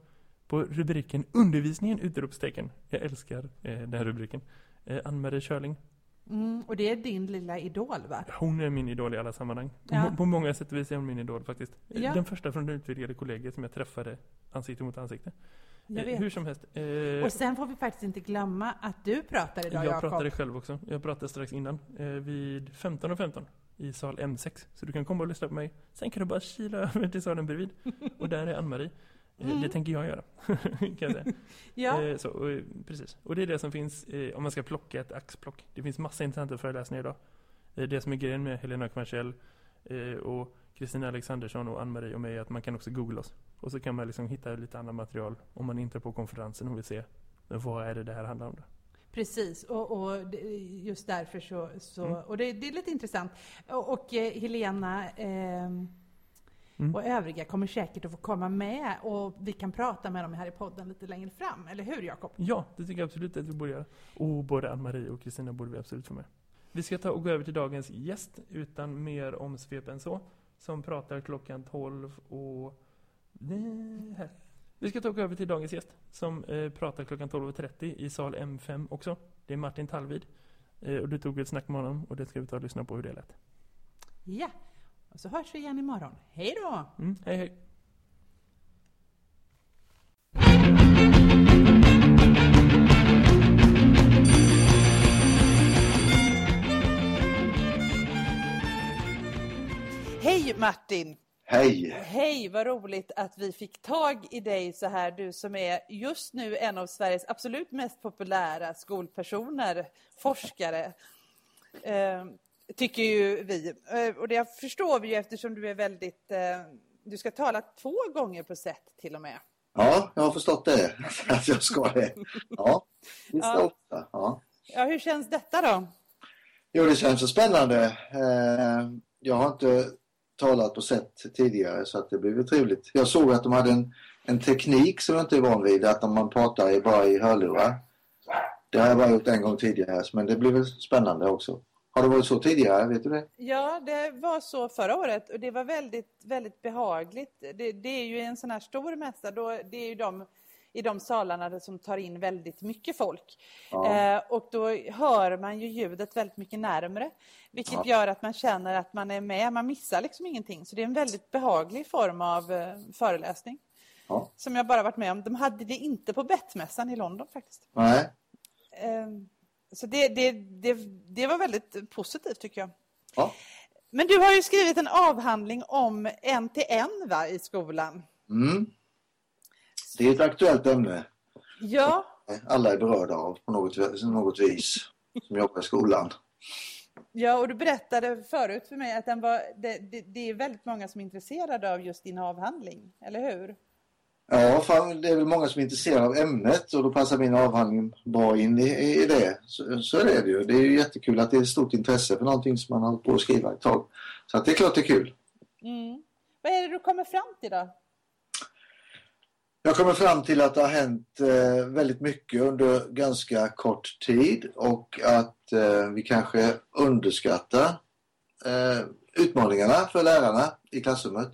Speaker 1: På rubriken Undervisningen! Utropstecken. Jag älskar eh, den här rubriken. Eh, Ann-Marie Körling.
Speaker 2: Mm, och det är din lilla idol va?
Speaker 1: Hon är min idol i alla sammanhang. På,
Speaker 2: Ja.
Speaker 1: på många sätt och vis är hon min idol faktiskt.
Speaker 2: Ja.
Speaker 1: Den första från det utvidgade kollegiet som jag träffade ansikte mot ansikte. Eh. Hur som helst. Eh,
Speaker 2: Och sen får vi faktiskt inte glömma att du pratar idag
Speaker 1: jag
Speaker 2: Jakob.
Speaker 1: pratade själv också. Jag pratade strax innan. Eh, vid 15.15 i sal M6. Så du kan komma och lyssna på mig. Sen kan du bara kila över till salen bredvid. Och där är Ann-Marie. Eh,
Speaker 2: Mm.
Speaker 1: Det tänker jag göra. kan jag säga.
Speaker 2: Ja,
Speaker 1: Eh, så, och, precis. Och det är det som finns eh, om man ska plocka ett axplock. Det finns massa intressanta föreläsningar idag. Det som är grejen med Helena eh, och Kristina Alexandersson och Ann-Marie och mig att man kan också googla oss. Och så kan man liksom hitta lite annat material om man inte är på konferensen och vill se men vad är det det här handlar om. Då?
Speaker 2: precis. Och, och just därför så... så
Speaker 1: Mm.
Speaker 2: Och det, det är lite intressant. Och, och eh, Helena ehm,
Speaker 1: Mm.
Speaker 2: och övriga kommer säkert att få komma med och vi kan prata med dem här i podden lite längre fram. Eller hur Jakob?
Speaker 1: Ja, det tycker jag absolut att vi borde göra. Och både Ann-Marie och Kristina borde vi absolut få med. Vi ska ta och gå över till dagens gäst utan mer omsvep än så. Som pratar klockan 12 och... Nej, här. Vi ska ta och gå över till dagens gäst som eh, pratar klockan 12.30 i sal M5 också. Det är Martin Tallvid. Eh, och du tog ett snack med honom och det ska vi ta och lyssna på hur det lät.
Speaker 2: Ja, och så hörs vi igen imorgon. Hej då!
Speaker 1: Mm, hej hej!
Speaker 2: Hej Martin!
Speaker 4: Hej!
Speaker 2: Hej, vad roligt att vi fick tag i dig så här, du som är just nu en av Sveriges absolut mest populära skolpersoner, forskare, eh, tycker ju vi. Eh, och det förstår vi ju eftersom du är väldigt, eh, du ska tala två gånger på set till och med.
Speaker 4: Ja, jag har förstått det. Att jag ska det. Ja, visst
Speaker 2: Ja.
Speaker 4: ofta. Ja.
Speaker 2: Ja, hur känns detta då?
Speaker 4: Jo, det känns så spännande. Eh, Jag har inte talat på sett tidigare så att det blir väl trevligt. Jag såg att de hade en, en teknik som jag inte är van vid. Att man pratar i- bara i hörlurar. Det har jag bara gjort en gång tidigare men det blir väl spännande också. Har det varit så tidigare? Vet du det?
Speaker 2: Ja, det var så förra året och det var väldigt, väldigt behagligt. Det, det är ju en sån här stor mässa, då, det är ju de i de salarna som tar in väldigt mycket folk.
Speaker 4: Ja.
Speaker 2: Eh, och då hör man ju ljudet väldigt mycket närmre. Vilket
Speaker 4: Ja.
Speaker 2: gör att man känner att man är med, man missar liksom ingenting. Så det är en väldigt behaglig form av eh, föreläsning.
Speaker 4: Ja.
Speaker 2: Som jag bara varit med om. De hade det inte på Bettmässan i London faktiskt.
Speaker 4: Nej.
Speaker 2: Eh, så det, det, det, det var väldigt positivt tycker jag.
Speaker 4: Ja.
Speaker 2: Men du har ju skrivit en avhandling om en till en va, i skolan.
Speaker 4: Mm. Det är ett aktuellt ämne.
Speaker 2: Ja,
Speaker 4: alla är berörda av på något, något vis som jobbar i skolan.
Speaker 2: ja och du berättade förut för mig att den var, det, det, det är väldigt många som är intresserade av just din avhandling, eller hur?
Speaker 4: Ja, fan, det är väl många som är intresserade av ämnet och då passar min avhandling bra in i, i det. Så, så är det ju. Det är ju jättekul att det är ett stort intresse för någonting som man har hållit på att skriva ett tag. Så att det är klart det är kul.
Speaker 2: Mm. Vad är det du kommer fram till då?
Speaker 4: Jag kommer fram till att det har hänt eh, väldigt mycket under ganska kort tid och att eh, vi kanske underskattar eh, utmaningarna för lärarna i klassrummet.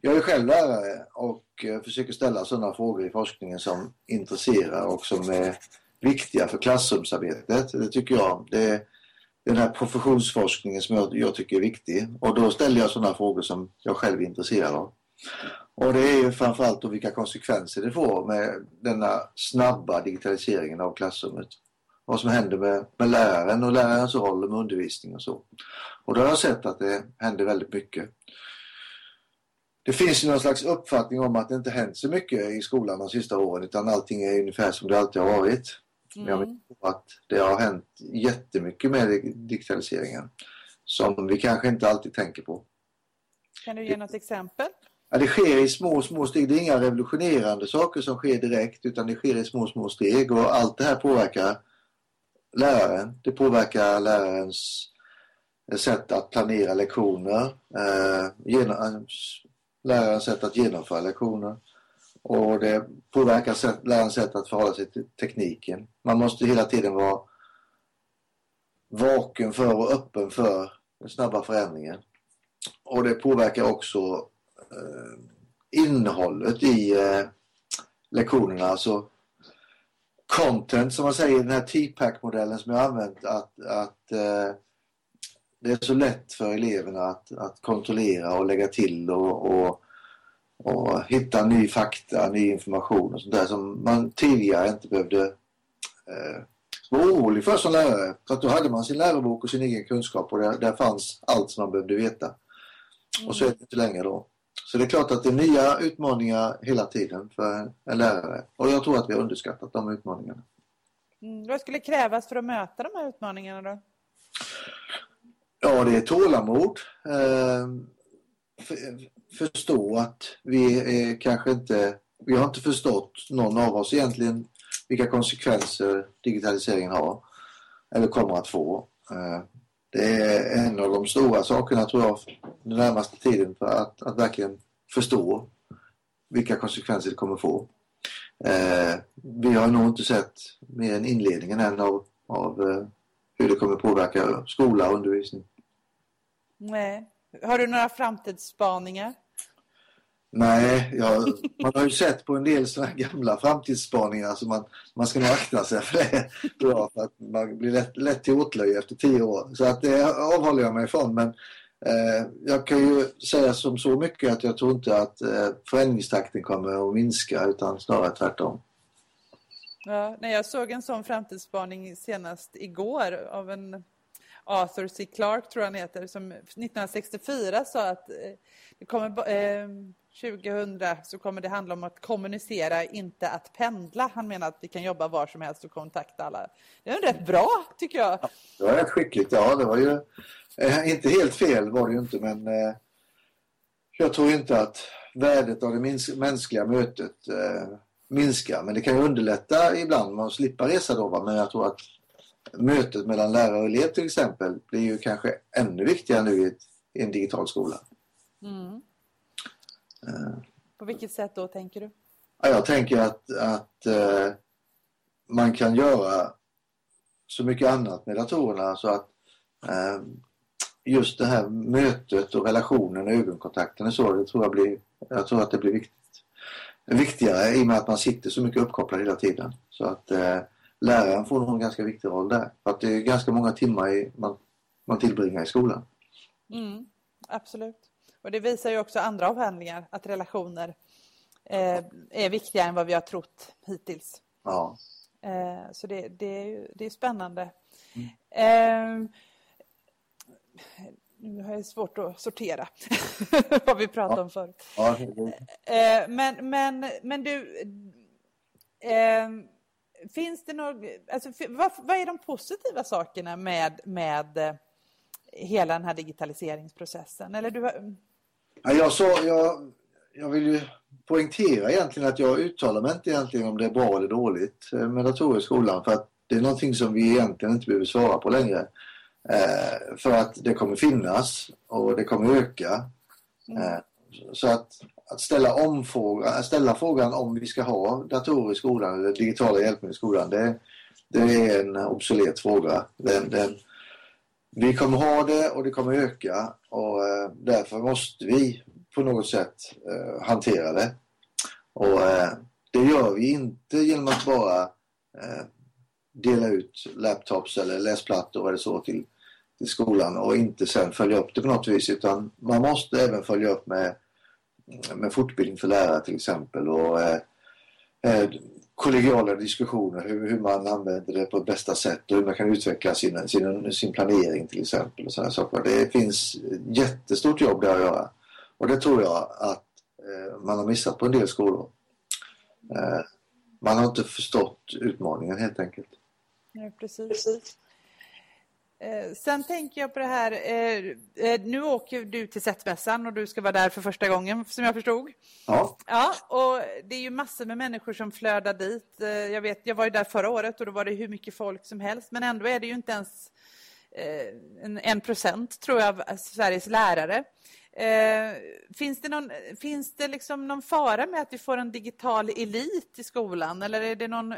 Speaker 4: Jag är själv lärare och eh, försöker ställa sådana frågor i forskningen som intresserar och som är viktiga för klassrumsarbetet. Det tycker jag. Det är den här professionsforskningen som jag, jag tycker är viktig. Och då ställer jag sådana frågor som jag själv är intresserad av. Och det är ju framförallt då vilka konsekvenser det får med denna snabba digitaliseringen av klassrummet. Vad som händer med, med läraren och lärarens roll med undervisning och så. Och då har jag sett att det händer väldigt mycket. Det finns ju någon slags uppfattning om att det inte hänt så mycket i skolan de sista åren utan allting är ungefär som det alltid har varit. Men jag
Speaker 2: Mm.
Speaker 4: menar att det har hänt jättemycket med digitaliseringen som vi kanske inte alltid tänker på.
Speaker 2: Kan du ge något exempel?
Speaker 4: Ja, det sker i små, små steg. Det är inga revolutionerande saker som sker direkt utan det sker i små, små steg och allt det här påverkar läraren. Det påverkar lärarens eh, sätt att planera lektioner, eh, genom, lärarens sätt att genomföra lektioner och det påverkar sätt, lärarens sätt att förhålla sig till tekniken. Man måste hela tiden vara vaken för och öppen för den snabba förändringen. Och det påverkar också Eh, innehållet i eh, lektionerna. Alltså content som man säger i den här T-pack-modellen som jag har använt att, att eh, det är så lätt för eleverna att, att kontrollera och lägga till och, och, och hitta ny fakta, ny information och sånt där som man tidigare inte behövde eh, vara orolig för som lärare. För att då hade man sin lärobok och sin egen kunskap och där, där fanns allt som man behövde veta. Och så är det inte längre då. Så det är klart att det är nya utmaningar hela tiden för en lärare. Och jag tror att vi har underskattat de utmaningarna.
Speaker 2: Mm. Vad skulle krävas för att möta de här utmaningarna då?
Speaker 4: Ja, det är tålamod. Eh, förstå att vi är kanske inte... Vi har inte förstått, någon av oss egentligen, vilka konsekvenser digitaliseringen har eller kommer att få. Det är en av de stora sakerna tror jag den närmaste tiden för att, att verkligen förstå vilka konsekvenser det kommer få. Eh, vi har nog inte sett mer än inledningen än av, av eh, hur det kommer påverka skola och undervisning.
Speaker 2: Nej. Har du några framtidsspaningar?
Speaker 4: Nej, jag, man har ju sett på en del sådana gamla framtidsspaningar så man, man ska nog akta sig för det. Bra, för att man blir lätt, lätt till åtlöje efter tio år. Så att det avhåller jag mig ifrån. Men eh, jag kan ju säga som så mycket att jag tror inte att eh, förändringstakten kommer att minska utan snarare tvärtom.
Speaker 2: Ja, nej, jag såg en sån framtidsspaning senast igår av en Arthur C. Clarke tror jag han heter som 1964 sa att eh, det kommer, eh, 2000 så kommer det handla om att kommunicera, inte att pendla. Han menar att vi kan jobba var som helst och kontakta alla. Det är rätt bra, tycker jag. Ja,
Speaker 4: det var rätt skickligt. Ja, det var ju eh, inte helt fel var det ju inte, men eh, jag tror inte att värdet av det mänskliga mötet eh, minskar. Men det kan ju underlätta ibland. Man slipper resa då, va? men jag tror att mötet mellan lärare och elev till exempel blir ju kanske ännu viktigare nu i, i en digital skola.
Speaker 2: Mm. På vilket sätt då tänker du?
Speaker 4: Ja, jag tänker att, att eh, man kan göra så mycket annat med datorerna så att eh, just det här mötet och relationen och ögonkontakten och så, det tror jag, blir, jag tror att det blir viktigt. viktigare i och med att man sitter så mycket uppkopplad hela tiden. Så att eh, läraren får nog en ganska viktig roll där. För att det är ganska många timmar i, man, man tillbringar i skolan.
Speaker 2: Mm, absolut. Och det visar ju också andra avhandlingar att relationer eh, är viktigare än vad vi har trott hittills.
Speaker 4: Ja.
Speaker 2: Eh, så det, det, är, det är spännande. Mm. Eh, nu har jag svårt att sortera vad vi pratade ja. om förut. Ja. Eh, men, men, men du, eh, finns det något, alltså, vad, vad, är de positiva sakerna med, med eh, hela den här digitaliseringsprocessen? Eller du,
Speaker 4: Ja, jag, så, jag, jag vill ju poängtera egentligen att jag uttalar mig inte egentligen om det är bra eller dåligt eh, med datorer i skolan för att det är någonting som vi egentligen inte behöver svara på längre. Eh, för att det kommer finnas och det kommer öka. Mm. Eh, så att, att ställa, om fråga, ställa frågan om vi ska ha datorer i skolan eller digitala hjälpmedel i skolan det, det är en obsolet fråga. Den, den, vi kommer ha det och det kommer öka och eh, därför måste vi på något sätt eh, hantera det. Och eh, det gör vi inte genom att bara dela ut laptops eller läsplattor eller så till, till skolan och inte sen följa upp det på något vis utan man måste även följa upp med, med fortbildning för lärare till exempel och eh, kollegiala diskussioner hur, hur man använder det på bästa sätt och hur man kan utveckla sin, sin, sin planering till exempel. och sådana saker. Det finns jättestort jobb där att göra och det tror jag att eh, man har missat på en del skolor. Eh, man har inte förstått utmaningen helt enkelt.
Speaker 2: Ja, precis. Eh, sen tänker jag på det här, eh, eh, nu åker du till Sättmässan och du ska vara där för första gången som jag förstod.
Speaker 4: Ja.
Speaker 2: Ja, och det är ju massor med människor som flödar dit. Eh, jag vet, jag var ju där förra året och då var det hur mycket folk som helst, men ändå är det ju inte ens en, en procent tror jag av Sveriges lärare. Finns det, någon, finns det liksom någon fara med att vi får en digital elit i skolan eller, är det någon,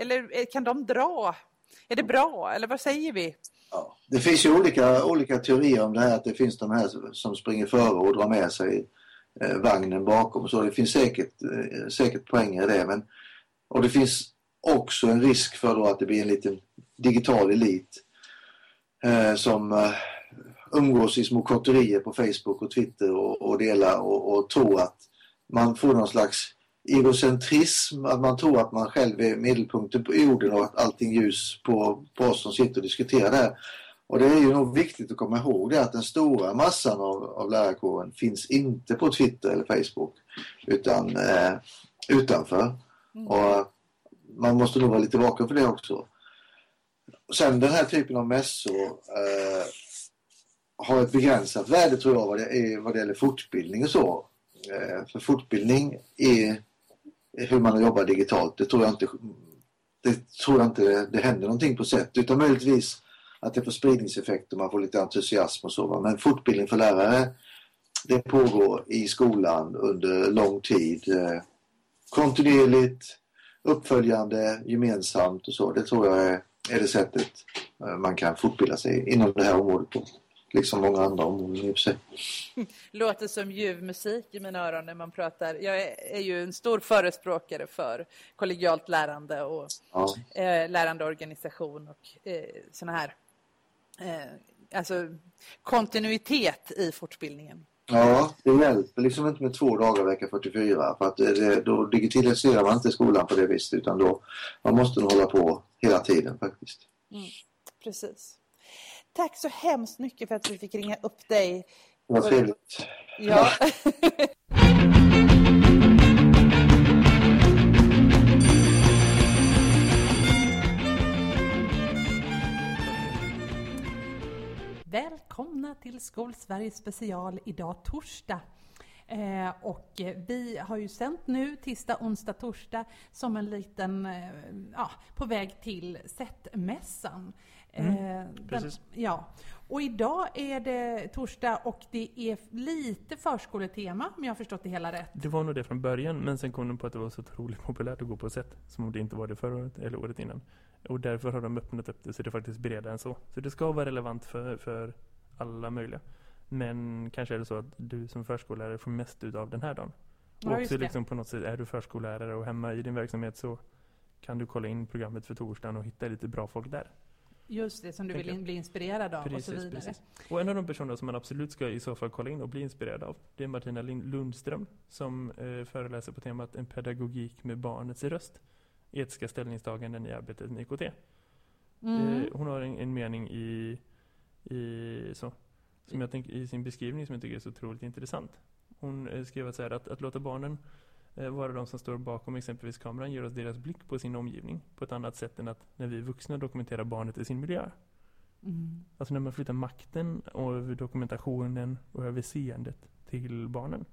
Speaker 2: eller kan de dra? Är det bra eller vad säger vi?
Speaker 4: Ja, det finns ju olika, olika teorier om det här att det finns de här som springer före och drar med sig eh, vagnen bakom. Så det finns säkert, eh, säkert poänger i det. Men, och det finns också en risk för då att det blir en liten digital elit eh, som eh, umgås i små kotterier på Facebook och Twitter och, och delar och, och tror att man får någon slags egocentrism, att man tror att man själv är medelpunkten på jorden och att allting ljus på, på oss som sitter och diskuterar det här. Och det är ju nog viktigt att komma ihåg det att den stora massan av, av lärarkåren finns inte på Twitter eller Facebook utan eh, utanför. Mm. Och man måste nog vara lite vaken för det också. Sen den här typen av mässor eh, har ett begränsat värde tror jag vad det, är, vad det gäller fortbildning och så. Eh, för fortbildning är hur man jobbar digitalt. Det tror jag inte det, tror jag inte det, det händer någonting på sätt utan möjligtvis att det får spridningseffekt och man får lite entusiasm och så. Men fortbildning för lärare det pågår i skolan under lång tid. Eh, kontinuerligt, uppföljande, gemensamt och så. Det tror jag är, är det sättet eh, man kan fortbilda sig inom det här området på. Liksom många andra områden i och för sig.
Speaker 2: Låter som ljuv musik i mina öron när man pratar. Jag är ju en stor förespråkare för kollegialt lärande och ja. eh, lärandeorganisation och eh, sådana här eh, alltså kontinuitet i fortbildningen.
Speaker 4: Ja, det hjälper liksom inte med två dagar vecka 44 för att det, då digitaliserar man inte skolan på det viset utan då man måste hålla på hela tiden faktiskt.
Speaker 2: Mm, precis. Tack så hemskt mycket för att vi fick ringa upp dig.
Speaker 4: Vad trevligt.
Speaker 2: Ja. Välkomna till Skolsverige special idag torsdag. Eh, och vi har ju sänt nu tisdag, onsdag, torsdag som en liten, eh, ja, på väg till SET-mässan.
Speaker 1: Mm, den,
Speaker 2: ja. Och idag är det torsdag och det är lite förskoletema om jag har förstått det hela rätt.
Speaker 1: Det var nog det från början men sen kom de på att det var så otroligt populärt att gå på SET som om det inte var det förra året eller året innan. Och därför har de öppnat upp det så det är faktiskt bredare än så. Så det ska vara relevant för, för alla möjliga. Men kanske är det så att du som förskollärare får mest ut av den här dagen. Och ja, också liksom på något sätt, är du förskollärare och hemma i din verksamhet så kan du kolla in programmet för torsdagen och hitta lite bra folk där.
Speaker 2: Just det, som du vill bli inspirerad av precis, och så vidare. Precis.
Speaker 1: Och en av de personer som man absolut ska i så fall kolla in och bli inspirerad av, det är Martina Lundström som eh, föreläser på temat En pedagogik med barnets röst. Etiska ställningstaganden i arbetet med IKT. Mm. Eh, hon har en, en mening i, i, så, som jag tänk, i sin beskrivning som jag tycker är så otroligt intressant. Hon eh, skrev att, så här, att, att låta barnen vara de som står bakom exempelvis kameran ger oss deras blick på sin omgivning på ett annat sätt än att när vi vuxna dokumenterar barnet i sin miljö. Mm. Alltså när man flyttar makten över dokumentationen och över seendet till barnen.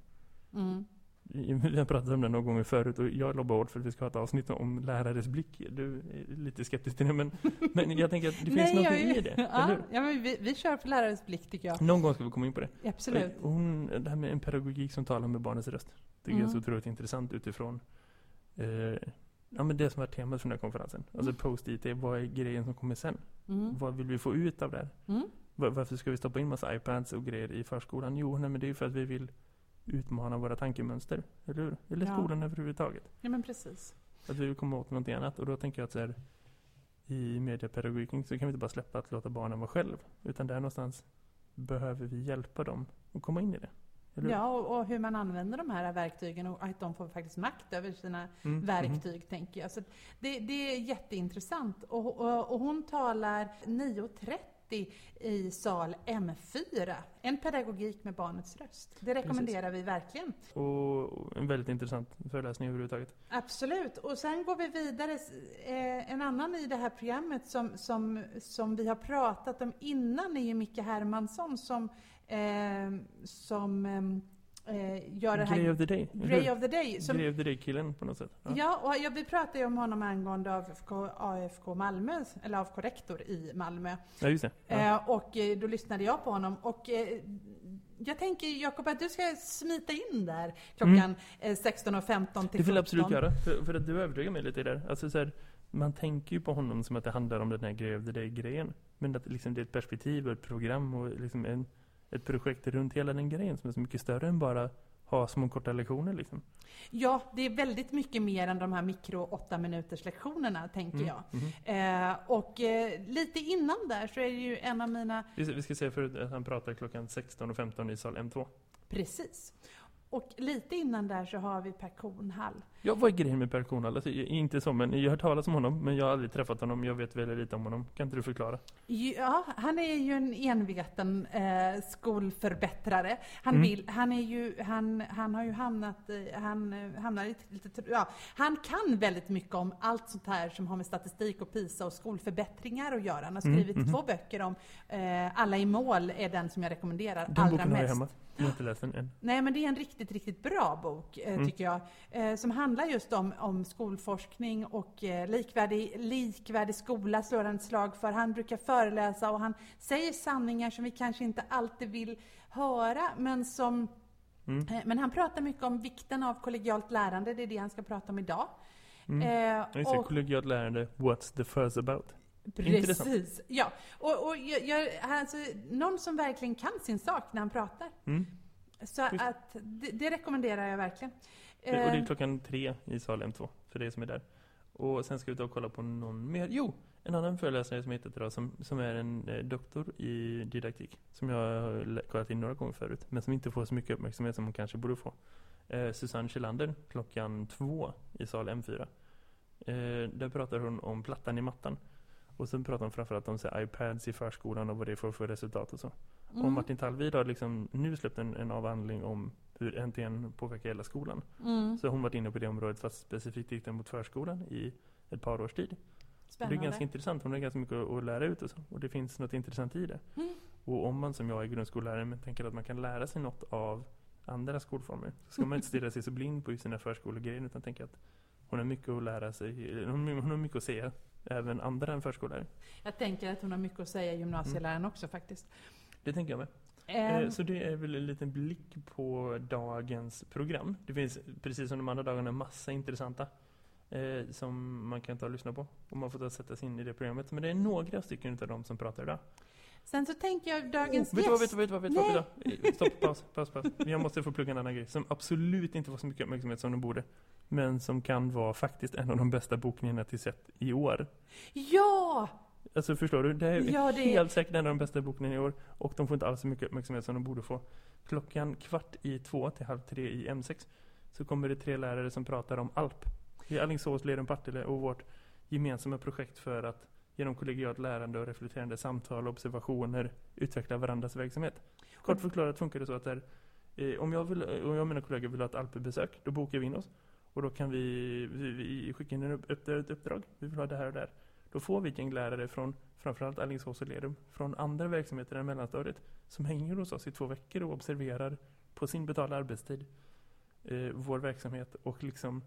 Speaker 1: Mm. Vi har pratat om det några gånger förut och jag lobbar hårt för att vi ska ha ett avsnitt om lärares blick. Du är lite skeptisk till det, men, men jag tänker att det finns Nej, något i det.
Speaker 2: Ja, ja, men vi, vi kör på lärares blick tycker jag.
Speaker 1: Någon gång ska vi komma in på det.
Speaker 2: Absolut.
Speaker 1: hon, det här med en pedagogik som talar med barnets röst tycker mm. jag är så otroligt intressant utifrån eh, ja, men det som var temat för den här konferensen. Alltså mm. post-IT, vad är grejen som kommer sen? Mm. Vad vill vi få ut av det? Mm. Varför ska vi stoppa in massa iPads och grejer i förskolan? Jo, nej, men det är ju för att vi vill utmana våra tankemönster, eller hur? Eller ja. skolan överhuvudtaget.
Speaker 2: Ja, men precis.
Speaker 1: Att vi vill komma åt någonting annat. Och då tänker jag att så här, i mediepedagogiken så kan vi inte bara släppa att låta barnen vara själv. Utan där någonstans behöver vi hjälpa dem att komma in i det.
Speaker 2: Ja, och, och, hur man använder de här verktygen och att de får faktiskt makt över sina mm, mm. verktyg, mm. tänker jag. Så det, det är jätteintressant. Och, och, och hon talar 9.30 i sal M4. En pedagogik med barnets röst. Det rekommenderar Precis. vi verkligen.
Speaker 1: Och en väldigt intressant föreläsning överhuvudtaget.
Speaker 2: Absolut. Och sen går vi vidare. Eh, en annan i det här programmet som, som, som vi har pratat om innan är ju Micke Hermansson som, eh, som eh,
Speaker 1: eh, gör det här... Grey of the Day.
Speaker 2: Grey of the Day.
Speaker 1: Som, Grey of the Day-killen på något sätt.
Speaker 2: Ja, ja och jag, vi pratade ju om honom angående AFK, AFK Malmö, eller AFK Rektor i Malmö.
Speaker 1: Ja, just det. Ja.
Speaker 2: Eh, och eh, då lyssnade jag på honom. Och eh, jag tänker Jakob att du ska smita in där klockan mm. 16.15 till 17.
Speaker 1: Det vill jag absolut göra. För, för att du övertygar mig lite där. Alltså så här, man tänker ju på honom som att det handlar om den här Grey of the Day-grejen. Men att liksom, det är ett perspektiv och ett program och liksom en ett projekt runt hela den grejen som är så mycket större än bara ha små korta lektioner liksom.
Speaker 2: Ja, det är väldigt mycket mer än de här mikro åtta minuters lektionerna, tänker
Speaker 1: Mm,
Speaker 2: jag.
Speaker 1: mhm.
Speaker 2: Eh, och eh, lite innan där så är det ju en av mina,
Speaker 1: Vi, ska säga förut att han pratar klockan 16 och 15 i sal M2.
Speaker 2: precis. Och lite innan där så har vi Per Kornhall.
Speaker 1: Ja, vad är grejen med Per Kornhall? Alltså, inte så, men jag har hört talas om honom, men jag har aldrig träffat honom. Jag vet väldigt lite om honom. Kan inte du förklara?
Speaker 2: Ja, han är ju en enveten eh, skolförbättrare. Han,
Speaker 1: Mm.
Speaker 2: vill, han, är ju, han, han har ju hamnat han, eh, hamnar i lite, ja, han kan väldigt mycket om allt sånt här som har med statistik och PISA och skolförbättringar att göra. Han har
Speaker 1: Mm,
Speaker 2: skrivit
Speaker 1: mhm.
Speaker 2: två böcker om eh, Alla i mål är den som jag rekommenderar
Speaker 1: Den
Speaker 2: allra
Speaker 1: boken har jag
Speaker 2: mest.
Speaker 1: hemma. Jag har inte läst den än.
Speaker 2: Nej, men det är en riktigt, riktigt bra bok, eh,
Speaker 1: Mm.
Speaker 2: tycker jag. Eh, som handlar just om, om skolforskning och eh, likvärdig, likvärdig skola, slår han ett slag för. Han brukar föreläsa och han säger sanningar som vi kanske inte alltid vill höra, men som
Speaker 1: Mm.
Speaker 2: eh, men han pratar mycket om vikten av kollegialt lärande, det är det han ska prata om idag.
Speaker 1: Mm.
Speaker 2: Eh, och-
Speaker 1: kollegialt lärande, what's the fuss about?
Speaker 2: Precis, ja. Och, och jag, jag, alltså, någon som verkligen kan sin sak när han pratar.
Speaker 1: Mm.
Speaker 2: Så
Speaker 1: Just.
Speaker 2: att det, det rekommenderar jag verkligen.
Speaker 1: Det- Och det är
Speaker 2: Eh,
Speaker 1: klockan tre i sal M2, för det som är där. Och sen ska vi ta och kolla på någon mer. Jo, en annan föreläsare som hittat idag som, som är en eh, doktor i didaktik. Som jag har kollat in några gånger förut, men som inte får så mycket uppmärksamhet som hon kanske borde få. Eh, Susanne Kjellander, klockan två i sal M4. Eh, där pratar hon om plattan i mattan. Och sen pratar hon framförallt om så här, iPads i förskolan och vad det får för resultat och så. Och
Speaker 2: mm,
Speaker 1: Martin Tallvid har liksom nu släppt en, en avhandling om hur NTN påverkar hela skolan.
Speaker 2: mm,
Speaker 1: Så hon varit inne på det området fast specifikt riktat mot förskolan i ett par års tid. Och det är
Speaker 2: spännande.
Speaker 1: ganska intressant. Hon har ganska mycket att lära ut och så. Och det finns något intressant i det.
Speaker 2: Mm.
Speaker 1: Och om man som jag är grundskollärare men tänker att man kan lära sig något av andra skolformer så ska man inte stirra sig så blind på sina förskolegrejer utan tänka att hon har mycket att lära sig. Hon har mycket att säga. Även andra än förskollärare.
Speaker 2: Jag tänker att hon har mycket att säga gymnasieläraren också faktiskt.
Speaker 1: Det tänker jag med. Eh, Så det är väl en liten blick på dagens program. Det finns precis som de andra dagarna massa intressanta eh, som man kan ta och lyssna på. Och man får ta och sätta sig in i det programmet. Men det är några stycken av dem som pratar idag.
Speaker 2: sen så tänker jag dagens
Speaker 1: Oh, vet du vad, vet
Speaker 2: gäst.
Speaker 1: du vad, vet du vad, vet du vad? Eh, Stopp, paus, paus, paus. Jag måste få plugga en annan grej som absolut inte får så mycket uppmärksamhet som de borde. Men som kan vara faktiskt en av de bästa bokningarna till sett i år.
Speaker 2: Ja!
Speaker 1: Alltså förstår du? Det är
Speaker 2: Ja, det
Speaker 1: helt säkert en av de bästa bokningarna i år. Och de får inte alls så mycket uppmärksamhet som de borde få. Klockan kvart i två till halv tre i M6 så kommer det tre lärare som pratar om ALP. I Alingsås, Lerum, Partille och vårt gemensamma projekt för att genom kollegialt lärande och reflekterande samtal och observationer utveckla varandras verksamhet. Kort förklarat funkar det så att där, eh, om, jag vill, om jag och mina kollegor vill ha ett Alpebesök, då bokar vi in oss. Och då kan vi, vi, vi skicka in en upp, upp, ett uppdrag. Vi vill ha det här och det här. Då får vi gäng lärare från framförallt Alingsås och Lerum, från andra verksamheter än mellanstadiet, som hänger hos oss i två veckor och observerar på sin betalda arbetstid eh, vår verksamhet och liksom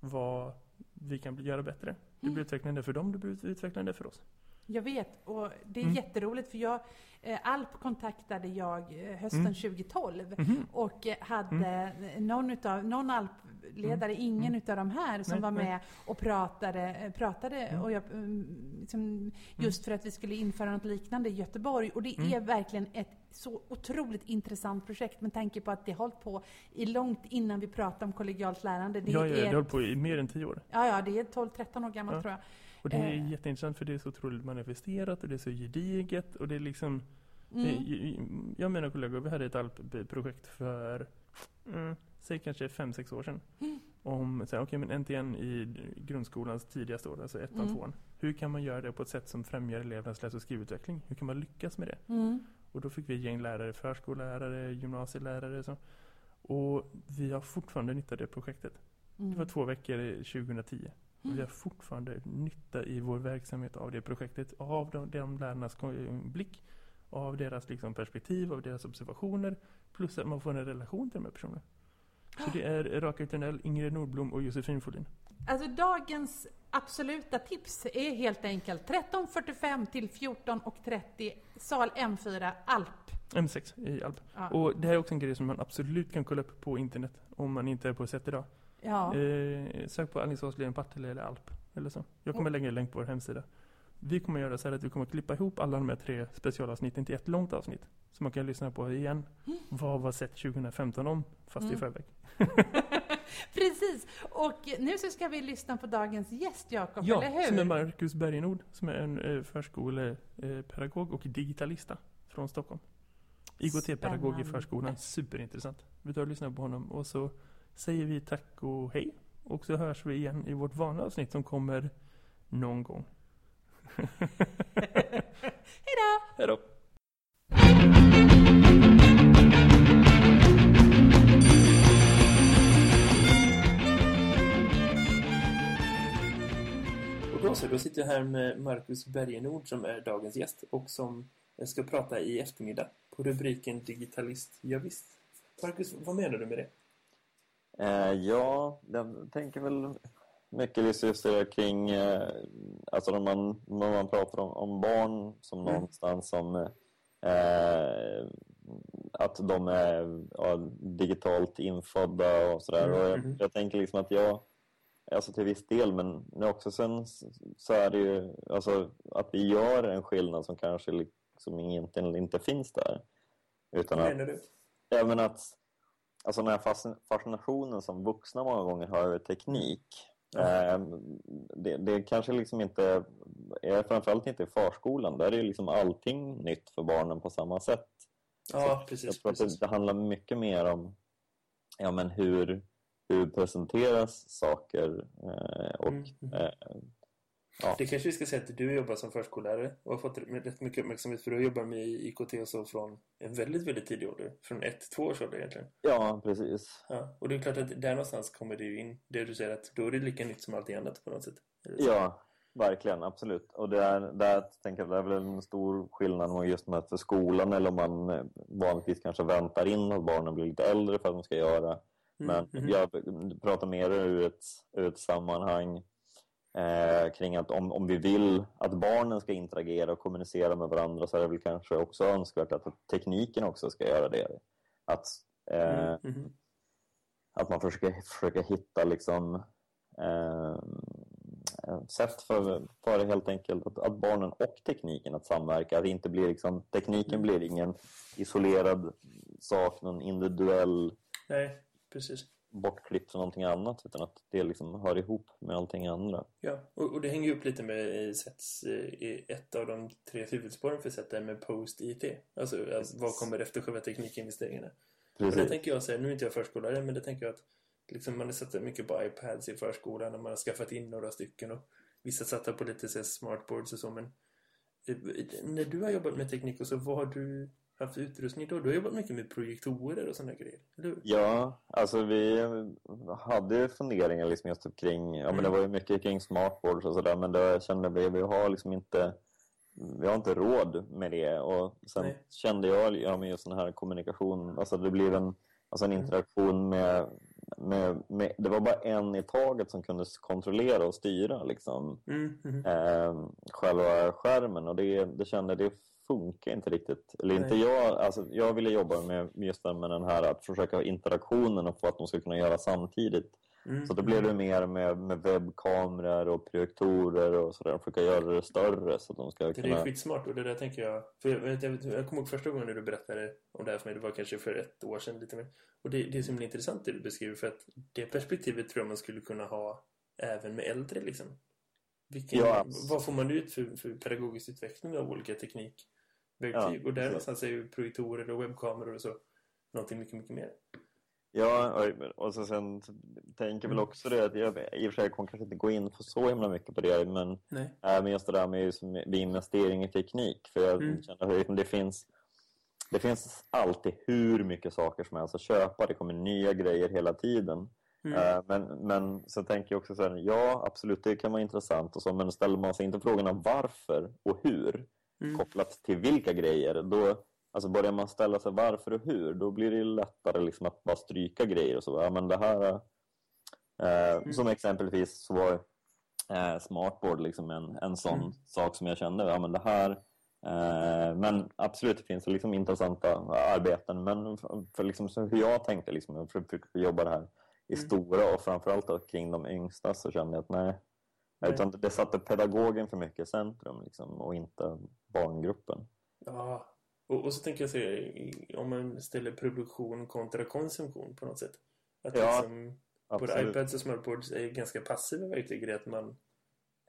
Speaker 1: vad vi kan bli- göra bättre. Det blir
Speaker 2: Mm.
Speaker 1: utvecklande för dem, det blir utvecklande för oss.
Speaker 2: Jag vet, och det är
Speaker 1: Mm.
Speaker 2: jätteroligt för jag, Alp kontaktade jag eh, hösten
Speaker 1: Mm.
Speaker 2: 2012
Speaker 1: Mhm.
Speaker 2: och eh, hade någon, utav, någon Alpledare,
Speaker 1: Mm.
Speaker 2: ingen
Speaker 1: Mm.
Speaker 2: utav de här som
Speaker 1: Nej,
Speaker 2: var
Speaker 1: nej.
Speaker 2: med och pratade, eh, pratade
Speaker 1: Mm.
Speaker 2: och jag, mm, liksom, just för att vi skulle införa något liknande i Göteborg. Och det
Speaker 1: Mm.
Speaker 2: är verkligen ett så otroligt intressant projekt med tanke på att det har hållit på i långt innan vi pratade om kollegialt lärande. Det
Speaker 1: Ja, ja, det
Speaker 2: är,
Speaker 1: har hållit på i mer än tio år.
Speaker 2: ja, ja, det är 12-13 år gammalt
Speaker 1: Ja.
Speaker 2: tror jag.
Speaker 1: Och det är
Speaker 2: Eh.
Speaker 1: jätteintressant för det är så otroligt manifesterat och det är så gediget och det är liksom
Speaker 2: Mm.
Speaker 1: Eh, Jag och mina kollegor, vi hade ett ALP-projekt för, mm, säg kanske fem sex år sedan.
Speaker 2: Mm.
Speaker 1: Om, så här, okej men NTN i grundskolans tidigaste år, alltså ettan,
Speaker 2: Mm.
Speaker 1: tvåan. Hur kan man göra det på ett sätt som främjar elevernas läs och skrivutveckling? Hur kan man lyckas med det?
Speaker 2: Mm.
Speaker 1: Och då fick vi gäng lärare, förskollärare, gymnasielärare så. Och vi har fortfarande nytta av det projektet. Det var
Speaker 2: Mm.
Speaker 1: två veckor 2010. Och vi har fortfarande nytta i vår verksamhet av det projektet, av de, de lärarnas blick, av deras liksom perspektiv, av deras observationer, plus att man får en relation till de här personerna. Så det är Raka Tunnell, Ingrid Nordblom och Josefin Folin.
Speaker 2: Alltså dagens absoluta tips är helt enkelt 13.45 till 14.30 sal M4 Alp.
Speaker 1: M6 i Alp.
Speaker 2: Ja.
Speaker 1: Och det här är också en grej som man absolut kan kolla upp på internet om man inte är på sätt idag.
Speaker 2: ja.
Speaker 1: Eh, sök på Alingsås, Lerum, Partille eller Alp. Eller så. Jag kommer lägga en länk på vår hemsida. Vi kommer göra så här att vi kommer klippa ihop alla de här tre specialavsnitten till ett långt avsnitt. Så man kan lyssna på igen. Vad var sett 2015 om, fast i
Speaker 2: Mm.
Speaker 1: förväg.
Speaker 2: Precis. Och nu så ska vi lyssna på dagens gäst, Jakob, eller
Speaker 1: Ja,
Speaker 2: hur?
Speaker 1: som är Marcus Bergenord, som är en eh, förskolepedagog och digitalista från Stockholm. IKT-pedagog i förskolan, superintressant. Vi tar och lyssnar på honom och så säger vi tack och hej. Och så hörs vi igen i vårt vanliga avsnitt som kommer någon gång.
Speaker 2: Hej då!
Speaker 1: Hej då! Och då så, då sitter jag här med Marcus Bergenord som är dagens gäst och som ska prata i eftermiddag på rubriken Digitalist. Ja, visst. Marcus, vad menar du med det?
Speaker 5: Eh, ja, jag tänker väl mycket där kring eh, alltså när man, när man pratar om, om barn som
Speaker 1: Mm.
Speaker 5: någonstans som eh, att de är ja, digitalt infödda och sådär.
Speaker 1: Mm,
Speaker 5: Och jag,
Speaker 1: mhm.
Speaker 5: jag tänker liksom att jag, alltså till viss del, men nu också sen så är det ju alltså att vi gör en skillnad som kanske liksom egentligen inte finns där. Utan
Speaker 1: Vad
Speaker 5: att,
Speaker 1: menar du?
Speaker 5: Att alltså den här fascin- fascinationen som vuxna många gånger har över teknik det, det kanske liksom inte är framförallt inte i förskolan. Där är ju liksom allting nytt för barnen på samma sätt.
Speaker 1: Ja,
Speaker 5: jag
Speaker 1: precis.
Speaker 5: tror att
Speaker 1: precis.
Speaker 5: det, det handlar mycket mer om ja, men hur, hur presenteras saker eh, och
Speaker 1: Mm, mm.
Speaker 5: eh, ja.
Speaker 1: Det kanske vi ska säga att du jobbar som förskollärare och har fått rätt mycket uppmärksamhet för du jobbar med IKT och så från en väldigt, väldigt tidig ålder. Från ett till två års ålder egentligen.
Speaker 5: ja, precis.
Speaker 1: Ja, och det är klart att där någonstans kommer det ju in det du säger att då är det lika nytt som allting annat på något sätt.
Speaker 5: Ja, verkligen. Absolut. Och det är, där tänker jag, det är väl en stor skillnad med just med för skolan eller om man vanligtvis kanske väntar in att barnen blir lite äldre för att de ska göra. Men
Speaker 1: Mhm.
Speaker 5: jag pratar mer ur ett, ur ett sammanhang eh, kring att om, om vi vill att barnen ska interagera och kommunicera med varandra så är det väl kanske också önskvärt att tekniken också ska göra det. Att, eh,
Speaker 1: Mm, mhm.
Speaker 5: att man försöker, försöker hitta liksom, eh, sätt för, för helt enkelt att, att barnen och tekniken att samverka. Att det inte blir liksom, tekniken blir ingen isolerad sak, någon individuell
Speaker 1: Nej, precis.
Speaker 5: Bortklippt från någonting annat utan att det liksom hör ihop med allting andra.
Speaker 1: Ja, och, och det hänger upp lite med Sets, i ett av de tre huvudspåren för Set med Post-IT. Alltså, alltså vad kommer efter själva teknikinvesteringarna? Och det
Speaker 5: Precis.
Speaker 1: tänker jag säga, nu är inte jag förskollärare, men det tänker jag att liksom man har satsat mycket på iPads i förskolan och man har skaffat in några stycken och vissa satsar på lite så smartboards och så, men eh, när du har jobbat med teknik och så, vad har du haft utrustning då? Du har jobbat mycket med projektorer och sådana grejer, eller hur?
Speaker 5: Ja, alltså vi hade ju funderingar liksom just typ kring, ja men det
Speaker 1: Mm.
Speaker 5: var ju mycket kring smartboards och sådär men då kände vi, vi har liksom inte vi har inte råd med det och sen
Speaker 1: Nej.
Speaker 5: kände jag ja, med just den här kommunikation, alltså det blir en, alltså en
Speaker 1: Mm.
Speaker 5: interaktion med, med, med, det var bara en i taget som kunde kontrollera och styra liksom
Speaker 1: Mm, mhm.
Speaker 5: eh, själva skärmen och det, det kände det funkar inte riktigt. Eller inte
Speaker 1: Nej.
Speaker 5: jag, alltså jag ville jobba med just det med den här att försöka ha interaktionen och få att de ska kunna göra samtidigt.
Speaker 1: Mm,
Speaker 5: Så då blev det mer med, med webbkameror och projektorer och sådär. Försöka göra det större så att de ska
Speaker 1: Det är
Speaker 5: kunna...
Speaker 1: skitsmart och det där tänker jag för jag, jag, vet, jag kommer ihåg första gången när du berättade om det här för mig, det var kanske för ett år sedan lite mer. Och det, det är så himla intressant det du beskriver för att det perspektivet tror jag man skulle kunna ha även med äldre liksom. Vilken,
Speaker 5: Ja,
Speaker 1: vad får man ut för, för pedagogisk utveckling av olika teknikverktyg?
Speaker 5: Ja,
Speaker 1: och där någonstans är ju projektorer och webbkameror och så någonting mycket, mycket mer.
Speaker 5: Ja, och- så sen tänker väl
Speaker 1: Mm.
Speaker 5: också det att jag i och för sig kommer kanske inte gå in för så himla mycket på det men
Speaker 1: Nej.
Speaker 5: äh, men just det där med, med investering i teknik. För jag
Speaker 1: Mm.
Speaker 5: känner att det finns det finns alltid hur mycket saker som helst att köpa. Det kommer nya grejer hela tiden.
Speaker 1: Mm.
Speaker 5: Eh, Men, men så tänker jag också så här, ja absolut det kan vara intressant och så, men ställer man sig inte frågorna varför och hur
Speaker 1: Mm.
Speaker 5: kopplat till vilka grejer, då alltså börjar man ställa sig varför och hur, då blir det lättare liksom att bara stryka grejer och så. Ja, men det här, eh, Som exempelvis så var eh, Smartboard liksom en, en sån
Speaker 1: Mm.
Speaker 5: sak som jag kände, ja men det här eh, men absolut det finns liksom intressanta arbeten men för, för liksom hur jag tänkte liksom, jag försöker jobba det här i
Speaker 1: Mm.
Speaker 5: stora och framförallt kring de yngsta så kände jag att nej
Speaker 1: Nej.
Speaker 5: Utan det satte pedagogen för mycket i centrum liksom, och inte barngruppen.
Speaker 1: Ja, och, och så tänker jag säga om man ställer produktion kontra konsumtion på något sätt. Att
Speaker 5: Ja,
Speaker 1: liksom, både iPads och smartboards är ganska passiva verktyg i att man,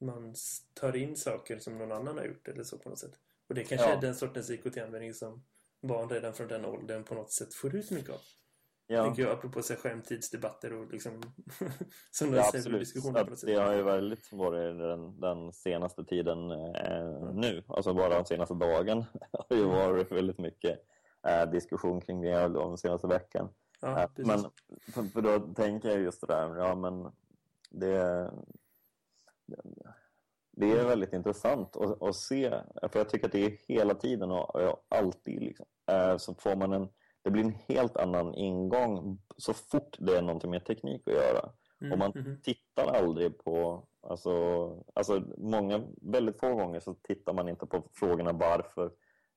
Speaker 1: man tar in saker som någon annan har gjort eller så på något sätt. Och det kanske
Speaker 5: Ja.
Speaker 1: är den sortens IKT-användning som barn redan från den åldern på något sätt får ut mycket av.
Speaker 5: Ja.
Speaker 1: Tänker jag apropå så här skärmtidsdebatter och liksom sådana
Speaker 5: Ja, absolut.
Speaker 1: diskussioner
Speaker 5: Att det har ju väldigt varit den, den senaste tiden eh, nu, alltså bara den senaste dagen har ju varit väldigt mycket eh, diskussion kring det de senaste veckan.
Speaker 1: Ja,
Speaker 5: Eh, men för, för då tänker jag just det där, ja men det, det är väldigt intressant att, att se, för jag tycker att det är hela tiden och, och alltid liksom, eh, så får man en, det blir en helt annan ingång så fort det är någonting med teknik att göra.
Speaker 1: Mm,
Speaker 5: Och man
Speaker 1: mhm.
Speaker 5: tittar aldrig på, alltså, alltså många, väldigt få gånger så tittar man inte på frågorna varför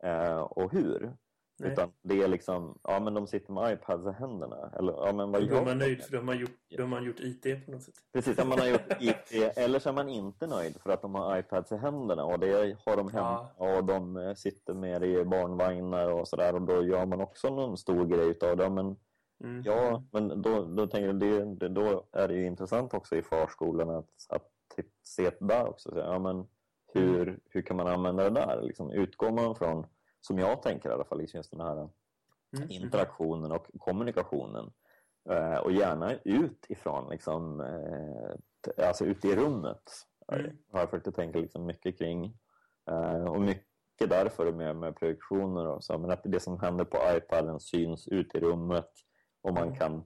Speaker 5: eh, och hur.
Speaker 1: Nej.
Speaker 5: Utan det är liksom, ja men de sitter med iPads i händerna. Eller ja men vad
Speaker 1: Då är man nöjd för de har gjort, de har gjort IT på något sätt.
Speaker 5: Precis, man har gjort IT, eller så är man inte nöjd för att de har iPads i händerna och det har de hemma och de eh, sitter med det i barnvagnar och sådär och då gör man också någon stor grej utav det. Men
Speaker 1: Mm.
Speaker 5: Ja, men då, då tänker jag det, då är det ju intressant också i förskolan att, att se det där också. Så, ja, men hur, hur kan man använda det där? Liksom, utgår man från, som jag tänker i alla fall, liksom just den här
Speaker 1: Mm.
Speaker 5: interaktionen och kommunikationen eh, och gärna ut ifrån, liksom, eh, alltså ut i rummet.
Speaker 1: Mm.
Speaker 5: Eh, har jag försökt tänka liksom mycket kring. Eh, och mycket därför med, med projektioner och så, men att det som händer på iPaden syns ut i rummet och man
Speaker 1: Mm.
Speaker 5: kan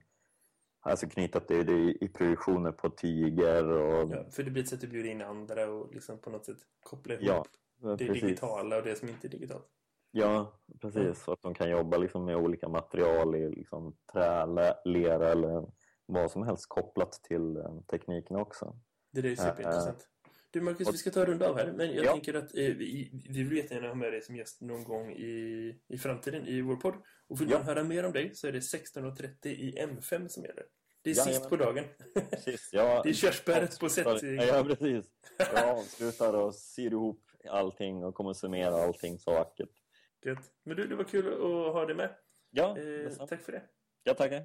Speaker 5: alltså knyta det, det i projektioner på tyger och
Speaker 1: Ja, för det blir ett sätt att bjuda in andra och liksom på något sätt koppla ihop
Speaker 5: Ja,
Speaker 1: det
Speaker 5: precis.
Speaker 1: digitala och det som inte är digitalt.
Speaker 5: Ja, precis. Så att de kan jobba liksom med olika material i liksom trä, lera eller vad som helst kopplat till eh, tekniken också.
Speaker 1: Det där är superintressant. Du Marcus,
Speaker 5: och-
Speaker 1: vi ska ta en runda av här. Men jag
Speaker 5: Ja.
Speaker 1: tänker att eh, vi, vi vill jättegärna ha med dig som gäst någon gång i, i framtiden i vår podd. Och vill
Speaker 5: Ja.
Speaker 1: man höra mer om dig så är det 16.30 i M5 som gäller. Det är
Speaker 5: Jajamän.
Speaker 1: sist på dagen.
Speaker 5: Precis, ja,
Speaker 1: Det är körsbäret på sätt.
Speaker 5: Ja, precis. Jag avslutar och syr ihop allting och kommer summera allting så vackert.
Speaker 1: Gött. Men du, det var kul att ha dig med.
Speaker 5: Ja,
Speaker 1: Eh, tack för det.
Speaker 5: jag tackar.